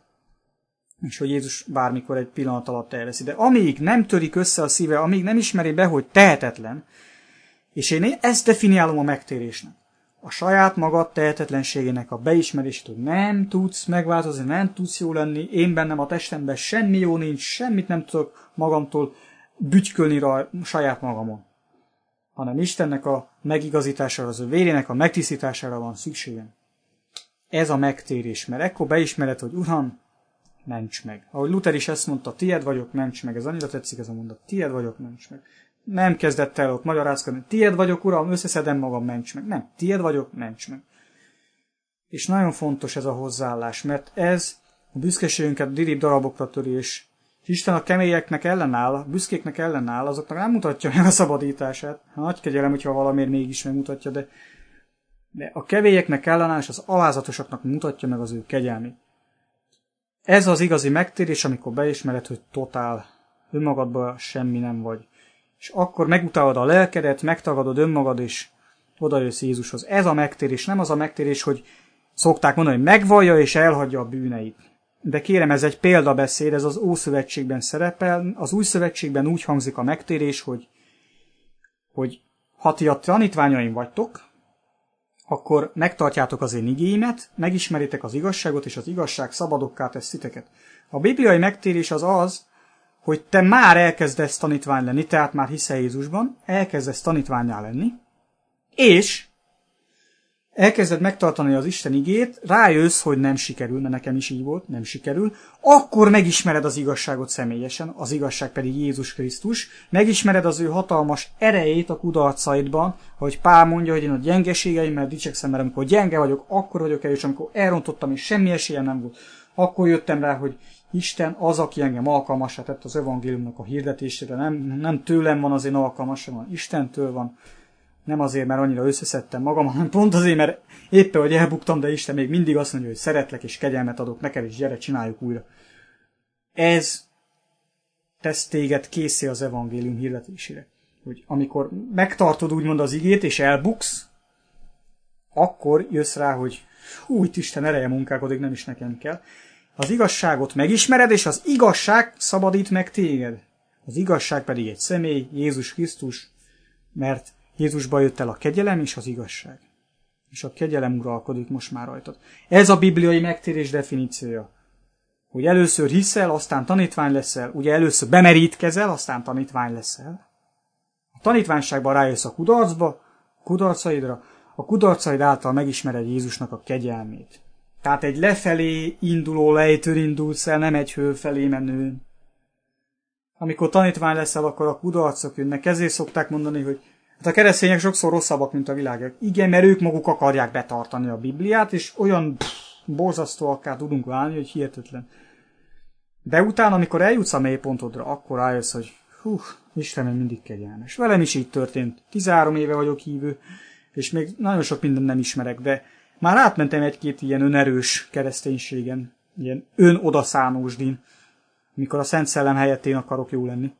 és hogy Jézus bármikor egy pillanat alatt elveszi. De amíg nem törik össze a szíve, amíg nem ismeri be, hogy tehetetlen, és én ezt definiálom a megtérésnek a saját magad tehetetlenségének a beismerését, hogy nem tudsz megváltozni, nem tudsz jó lenni, én bennem a testemben semmi jó nincs, semmit nem tudok magamtól bütykölni rá saját magamon. Hanem Istennek a megigazítására, az ő vérének a megtisztítására van szükségem. Ez a megtérés, mert ekkor beismered, hogy Uram, ments meg. Ahogy Luther is ezt mondta, tied vagyok, ments meg. Ez annyira tetszik ez a mondat. Tied vagyok, ments meg nem kezdett el ott magyarázkodni. Tied vagyok, uram, összeszedem magam, ments meg. Nem, tied vagyok, ments meg. És nagyon fontos ez a hozzáállás, mert ez a büszkeségünket dirib darabokra töri, és Isten a kemélyeknek ellenáll, a büszkéknek ellenáll, azoknak nem mutatja meg a szabadítását. Nagy kegyelem, hogyha valamiért mégis megmutatja, de, de a kevélyeknek ellenáll, és az alázatosaknak mutatja meg az ő kegyelmét. Ez az igazi megtérés, amikor beismered, hogy totál önmagadban semmi nem vagy és akkor megutálod a lelkedet, megtagadod önmagad, és odajössz Jézushoz. Ez a megtérés, nem az a megtérés, hogy szokták mondani, hogy megvallja és elhagyja a bűneit. De kérem, ez egy példabeszéd, ez az Ószövetségben szerepel. Az Új Szövetségben úgy hangzik a megtérés, hogy, hogy ha ti a tanítványaim vagytok, akkor megtartjátok az én igéimet, megismeritek az igazságot, és az igazság szabadokká tesz titeket. A bibliai megtérés az az, hogy te már elkezdesz tanítvány lenni, tehát már hiszel Jézusban, elkezdesz tanítványá lenni, és elkezded megtartani az Isten igét, rájössz, hogy nem sikerül, mert nekem is így volt, nem sikerül, akkor megismered az igazságot személyesen, az igazság pedig Jézus Krisztus, megismered az ő hatalmas erejét a kudarcaidban, hogy Pál mondja, hogy én a gyengeségeimmel dicsekszem, mert amikor gyenge vagyok, akkor vagyok erős, amikor elrontottam, és semmi esélyem nem volt, akkor jöttem rá, hogy Isten az, aki engem alkalmasá tett az evangéliumnak a hirdetésére. Nem, nem tőlem van az én alkalmasság, van Istentől van. Nem azért, mert annyira összeszedtem magam, hanem pont azért, mert éppen, hogy elbuktam, de Isten még mindig azt mondja, hogy szeretlek és kegyelmet adok neked, és gyere, csináljuk újra. Ez tesz téged készé az evangélium hirdetésére. Hogy amikor megtartod úgymond az igét, és elbuksz, akkor jössz rá, hogy itt Isten ereje munkálkodik, nem is nekem kell. Az igazságot megismered, és az igazság szabadít meg téged. Az igazság pedig egy személy, Jézus Krisztus, mert Jézusba jött el a kegyelem és az igazság. És a kegyelem uralkodik most már rajtad. Ez a bibliai megtérés definíciója. Hogy először hiszel, aztán tanítvány leszel, ugye először bemerítkezel, aztán tanítvány leszel. A tanítványságban rájössz a kudarcba, a kudarcaidra, a kudarcaid által megismered Jézusnak a kegyelmét. Tehát egy lefelé induló lejtőn indulsz el, nem egy fölfelé menő. Amikor tanítvány leszel, akkor a kudarcok jönnek. Ezért szokták mondani, hogy hát a keresztények sokszor rosszabbak, mint a világok. Igen, mert ők maguk akarják betartani a Bibliát, és olyan borzasztóakká tudunk válni, hogy hihetetlen. De utána, amikor eljutsz a mélypontodra, akkor rájössz, hogy hú, Istenem mindig kegyelmes. Velem is így történt. 13 éve vagyok hívő, és még nagyon sok mindent nem ismerek, de már átmentem egy-két ilyen önerős kereszténységen, ilyen din, mikor a Szent Szellem helyett én akarok jó lenni.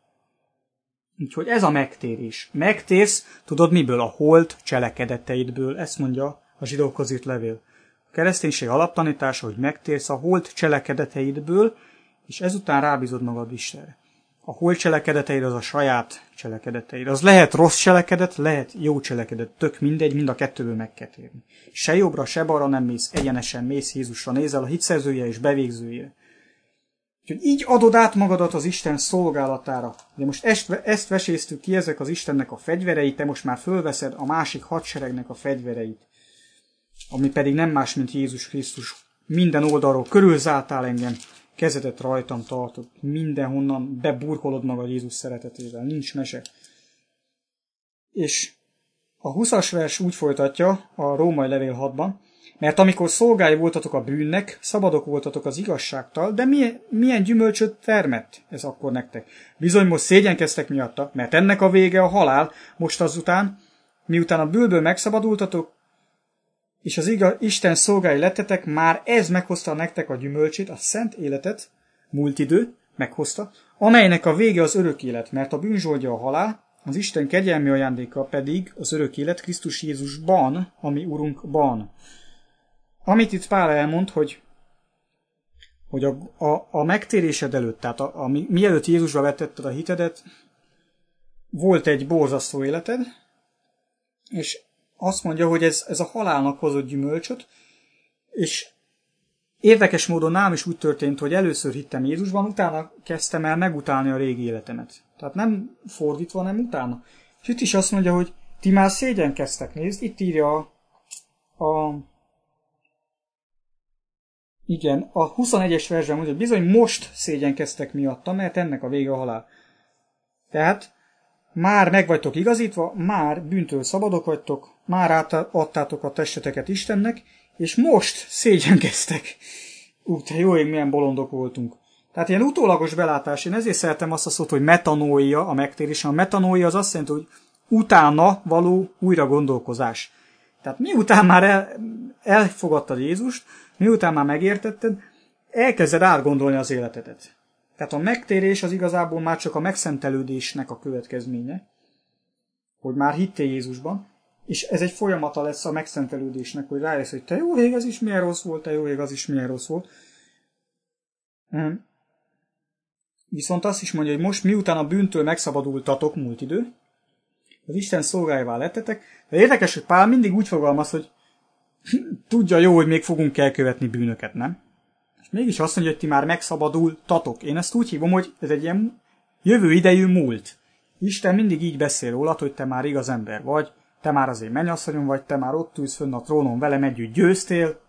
Úgyhogy ez a megtérés. Megtérsz, tudod miből? A holt cselekedeteidből, ezt mondja a zsidókhoz írt levél. A kereszténység alaptanítása, hogy megtérsz a holt cselekedeteidből, és ezután rábízod magad Istenre a hol cselekedeteid az a saját cselekedeteid. Az lehet rossz cselekedet, lehet jó cselekedet, tök mindegy, mind a kettőből meg kell térni. Se jobbra, se balra nem mész, egyenesen mész Jézusra, nézel a hitszerzője és bevégzője. Úgyhogy így adod át magadat az Isten szolgálatára. De most ezt, ezt veséztük ki, ezek az Istennek a fegyvereit, te most már fölveszed a másik hadseregnek a fegyvereit. Ami pedig nem más, mint Jézus Krisztus. Minden oldalról körülzáltál engem, kezedet rajtam tartod, mindenhonnan beburkolod magad Jézus szeretetével, nincs mese. És a 20-as vers úgy folytatja a római levél 6-ban, mert amikor szolgái voltatok a bűnnek, szabadok voltatok az igazságtal, de milyen, milyen gyümölcsöt termett ez akkor nektek? Bizony most szégyenkeztek miatta, mert ennek a vége a halál, most azután, miután a bűnből megszabadultatok, és az igaz, Isten szolgái lettetek, már ez meghozta nektek a gyümölcsét, a szent életet, múlt idő, meghozta, amelynek a vége az örök élet, mert a bűnzsoldja a halál, az Isten kegyelmi ajándéka pedig az örök élet Krisztus Jézusban, ami Urunkban. Amit itt Pál elmond, hogy hogy a, a, a megtérésed előtt, tehát a, a, mielőtt Jézusba vetetted a hitedet, volt egy borzasztó életed, és azt mondja, hogy ez, ez a halálnak hozott gyümölcsöt, és érdekes módon nálam is úgy történt, hogy először hittem Jézusban, utána kezdtem el megutálni a régi életemet. Tehát nem fordítva, hanem utána. És itt is azt mondja, hogy ti már szégyenkeztek, nézd, itt írja a, a igen, a 21-es versben mondja, hogy bizony most szégyenkeztek miatta, mert ennek a vége a halál. Tehát már meg vagytok igazítva, már bűntől szabadok vagytok, már átadtátok a testeteket Istennek, és most szégyenkeztek. Ú, te jó ég, milyen bolondok voltunk. Tehát ilyen utólagos belátás, én ezért szeretem azt a szót, hogy metanóia a megtérés. A metanóia az azt jelenti, hogy utána való újra gondolkozás. Tehát miután már el, elfogadtad Jézust, miután már megértetted, elkezded átgondolni az életedet. Tehát a megtérés az igazából már csak a megszentelődésnek a következménye, hogy már hittél Jézusban, és ez egy folyamata lesz a megszentelődésnek, hogy rájössz, hogy te jó ég, ez is milyen rossz volt, te jó ég, az is milyen rossz volt. Hm. Viszont azt is mondja, hogy most miután a bűntől megszabadultatok múlt idő, az Isten szolgájává lettetek, de érdekes, hogy Pál mindig úgy fogalmaz, hogy tudja jó, hogy még fogunk elkövetni bűnöket, nem? És mégis azt mondja, hogy ti már megszabadultatok. Én ezt úgy hívom, hogy ez egy ilyen jövő idejű múlt. Isten mindig így beszél rólad, hogy te már igaz ember vagy, te már az én mennyasszonyom vagy, te már ott ülsz fönn a trónon velem együtt győztél,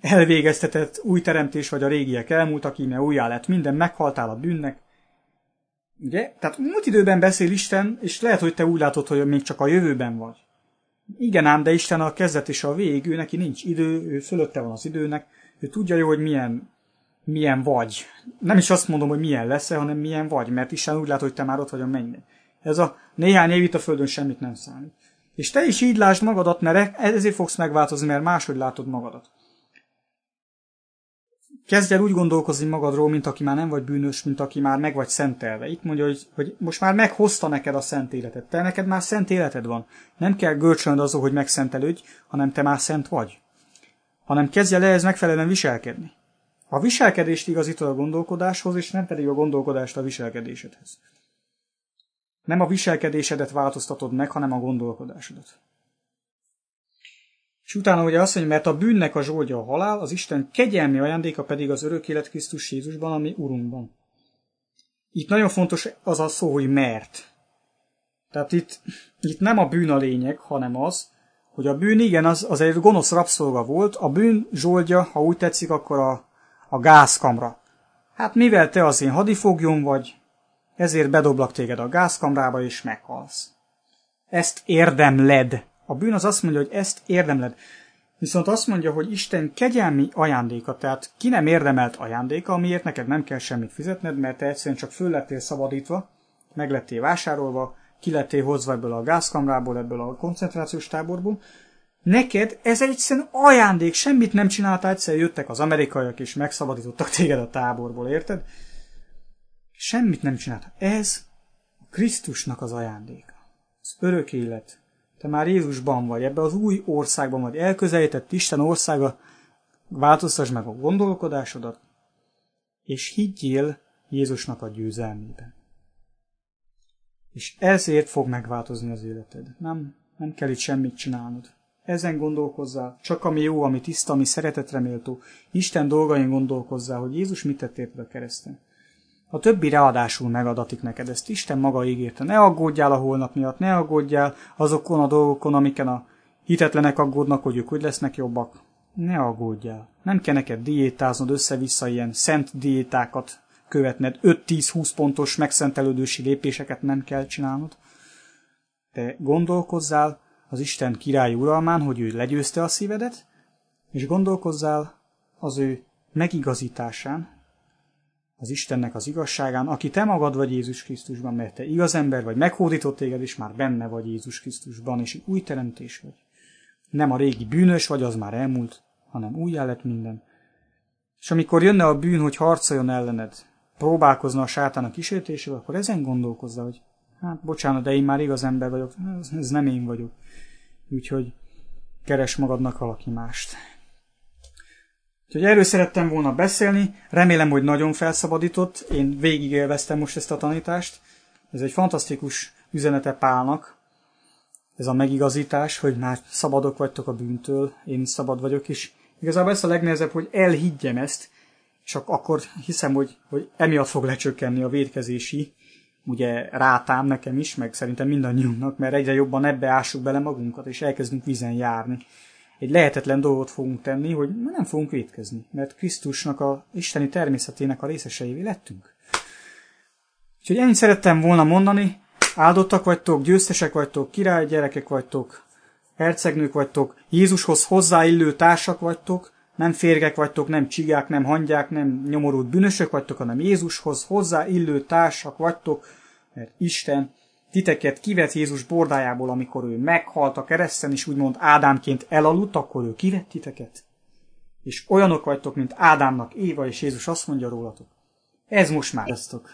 elvégeztetett új teremtés vagy a régiek elmúltak, íme újjá lett minden, meghaltál a bűnnek. Ugye? Tehát múlt időben beszél Isten, és lehet, hogy te úgy látod, hogy még csak a jövőben vagy. Igen ám, de Isten a kezdet és a vég, ő neki nincs idő, ő fölötte van az időnek, ő tudja jó, hogy milyen milyen vagy. Nem is azt mondom, hogy milyen lesz hanem milyen vagy, mert Isten úgy lát, hogy te már ott vagy a mennyben. Ez a néhány év itt a Földön semmit nem számít. És te is így lásd magadat, mert ezért fogsz megváltozni, mert máshogy látod magadat. Kezdj el úgy gondolkozni magadról, mint aki már nem vagy bűnös, mint aki már meg vagy szentelve. Itt mondja, hogy, hogy most már meghozta neked a szent életet. Te neked már szent életed van. Nem kell görcsölnöd azon, hogy megszentelődj, hanem te már szent vagy. Hanem kezdje le ez megfelelően viselkedni. A viselkedést igazítod a gondolkodáshoz, és nem pedig a gondolkodást a viselkedésedhez. Nem a viselkedésedet változtatod meg, hanem a gondolkodásodat. És utána ugye azt mondja, mert a bűnnek a zsoldja a halál, az Isten kegyelmi ajándéka pedig az örök élet Krisztus Jézusban, ami Urunkban. Itt nagyon fontos az a szó, hogy mert. Tehát itt, itt nem a bűn a lényeg, hanem az, hogy a bűn igen, az, az egy gonosz rabszolga volt, a bűn zsoldja, ha úgy tetszik, akkor a, a gázkamra. Hát mivel te az én hadifogjon vagy, ezért bedoblak téged a gázkamrába, és meghalsz. Ezt érdemled. A bűn az azt mondja, hogy ezt érdemled. Viszont azt mondja, hogy Isten kegyelmi ajándéka, tehát ki nem érdemelt ajándéka, amiért neked nem kell semmit fizetned, mert te egyszerűen csak föl lettél szabadítva, meg lettél vásárolva, ki lettél hozva ebből a gázkamrából, ebből a koncentrációs táborból. Neked ez egyszerűen ajándék, semmit nem csináltál, egyszer jöttek az amerikaiak és megszabadítottak téged a táborból, érted? Semmit nem csinált. Ez a Krisztusnak az ajándéka. Az örök élet. Te már Jézusban vagy, ebbe az új országban vagy. Elközelített Isten országa, változtass meg a gondolkodásodat, és higgyél Jézusnak a győzelmében. És ezért fog megváltozni az életed. Nem, nem kell itt semmit csinálnod. Ezen gondolkozzál, csak ami jó, ami tiszta, ami szeretetreméltó. Isten dolgain gondolkozzál, hogy Jézus mit tett érted a kereszten. A többi ráadásul megadatik neked, ezt Isten maga ígérte. Ne aggódjál a holnap miatt, ne aggódjál azokon a dolgokon, amiken a hitetlenek aggódnak, hogy ők hogy lesznek jobbak. Ne aggódjál. Nem kell neked diétáznod össze-vissza ilyen szent diétákat követned, 5-10-20 pontos megszentelődősi lépéseket nem kell csinálnod. Te gondolkozzál az Isten király uralmán, hogy ő legyőzte a szívedet, és gondolkozzál az ő megigazításán, az Istennek az igazságán, aki te magad vagy Jézus Krisztusban, mert te igaz ember vagy, meghódított téged, és már benne vagy Jézus Krisztusban, és új teremtés vagy. Nem a régi bűnös vagy, az már elmúlt, hanem új lett minden. És amikor jönne a bűn, hogy harcoljon ellened, próbálkozna a sátán a kísértésével, akkor ezen gondolkozza, hogy hát bocsánat, de én már igaz ember vagyok, ez nem én vagyok. Úgyhogy keres magadnak valaki mást. Úgyhogy erről szerettem volna beszélni, remélem, hogy nagyon felszabadított, én végigélveztem most ezt a tanítást. Ez egy fantasztikus üzenete Pálnak, ez a megigazítás, hogy már szabadok vagytok a bűntől, én szabad vagyok, és igazából ez a legnehezebb, hogy elhiggyem ezt, csak akkor hiszem, hogy, hogy emiatt fog lecsökkenni a védkezési, ugye rátám nekem is, meg szerintem mindannyiunknak, mert egyre jobban ebbe ássuk bele magunkat, és elkezdünk vizen járni egy lehetetlen dolgot fogunk tenni, hogy nem fogunk vétkezni, mert Krisztusnak a isteni természetének a részeseivé lettünk. Úgyhogy ennyit szerettem volna mondani, áldottak vagytok, győztesek vagytok, király gyerekek vagytok, hercegnők vagytok, Jézushoz hozzáillő társak vagytok, nem férgek vagytok, nem csigák, nem hangyák, nem nyomorult bűnösök vagytok, hanem Jézushoz hozzáillő társak vagytok, mert Isten titeket kivett Jézus bordájából, amikor ő meghalt a kereszten, és úgymond Ádámként elaludt, akkor ő kivett titeket. És olyanok vagytok, mint Ádámnak Éva, és Jézus azt mondja rólatok. Ez most már eztok.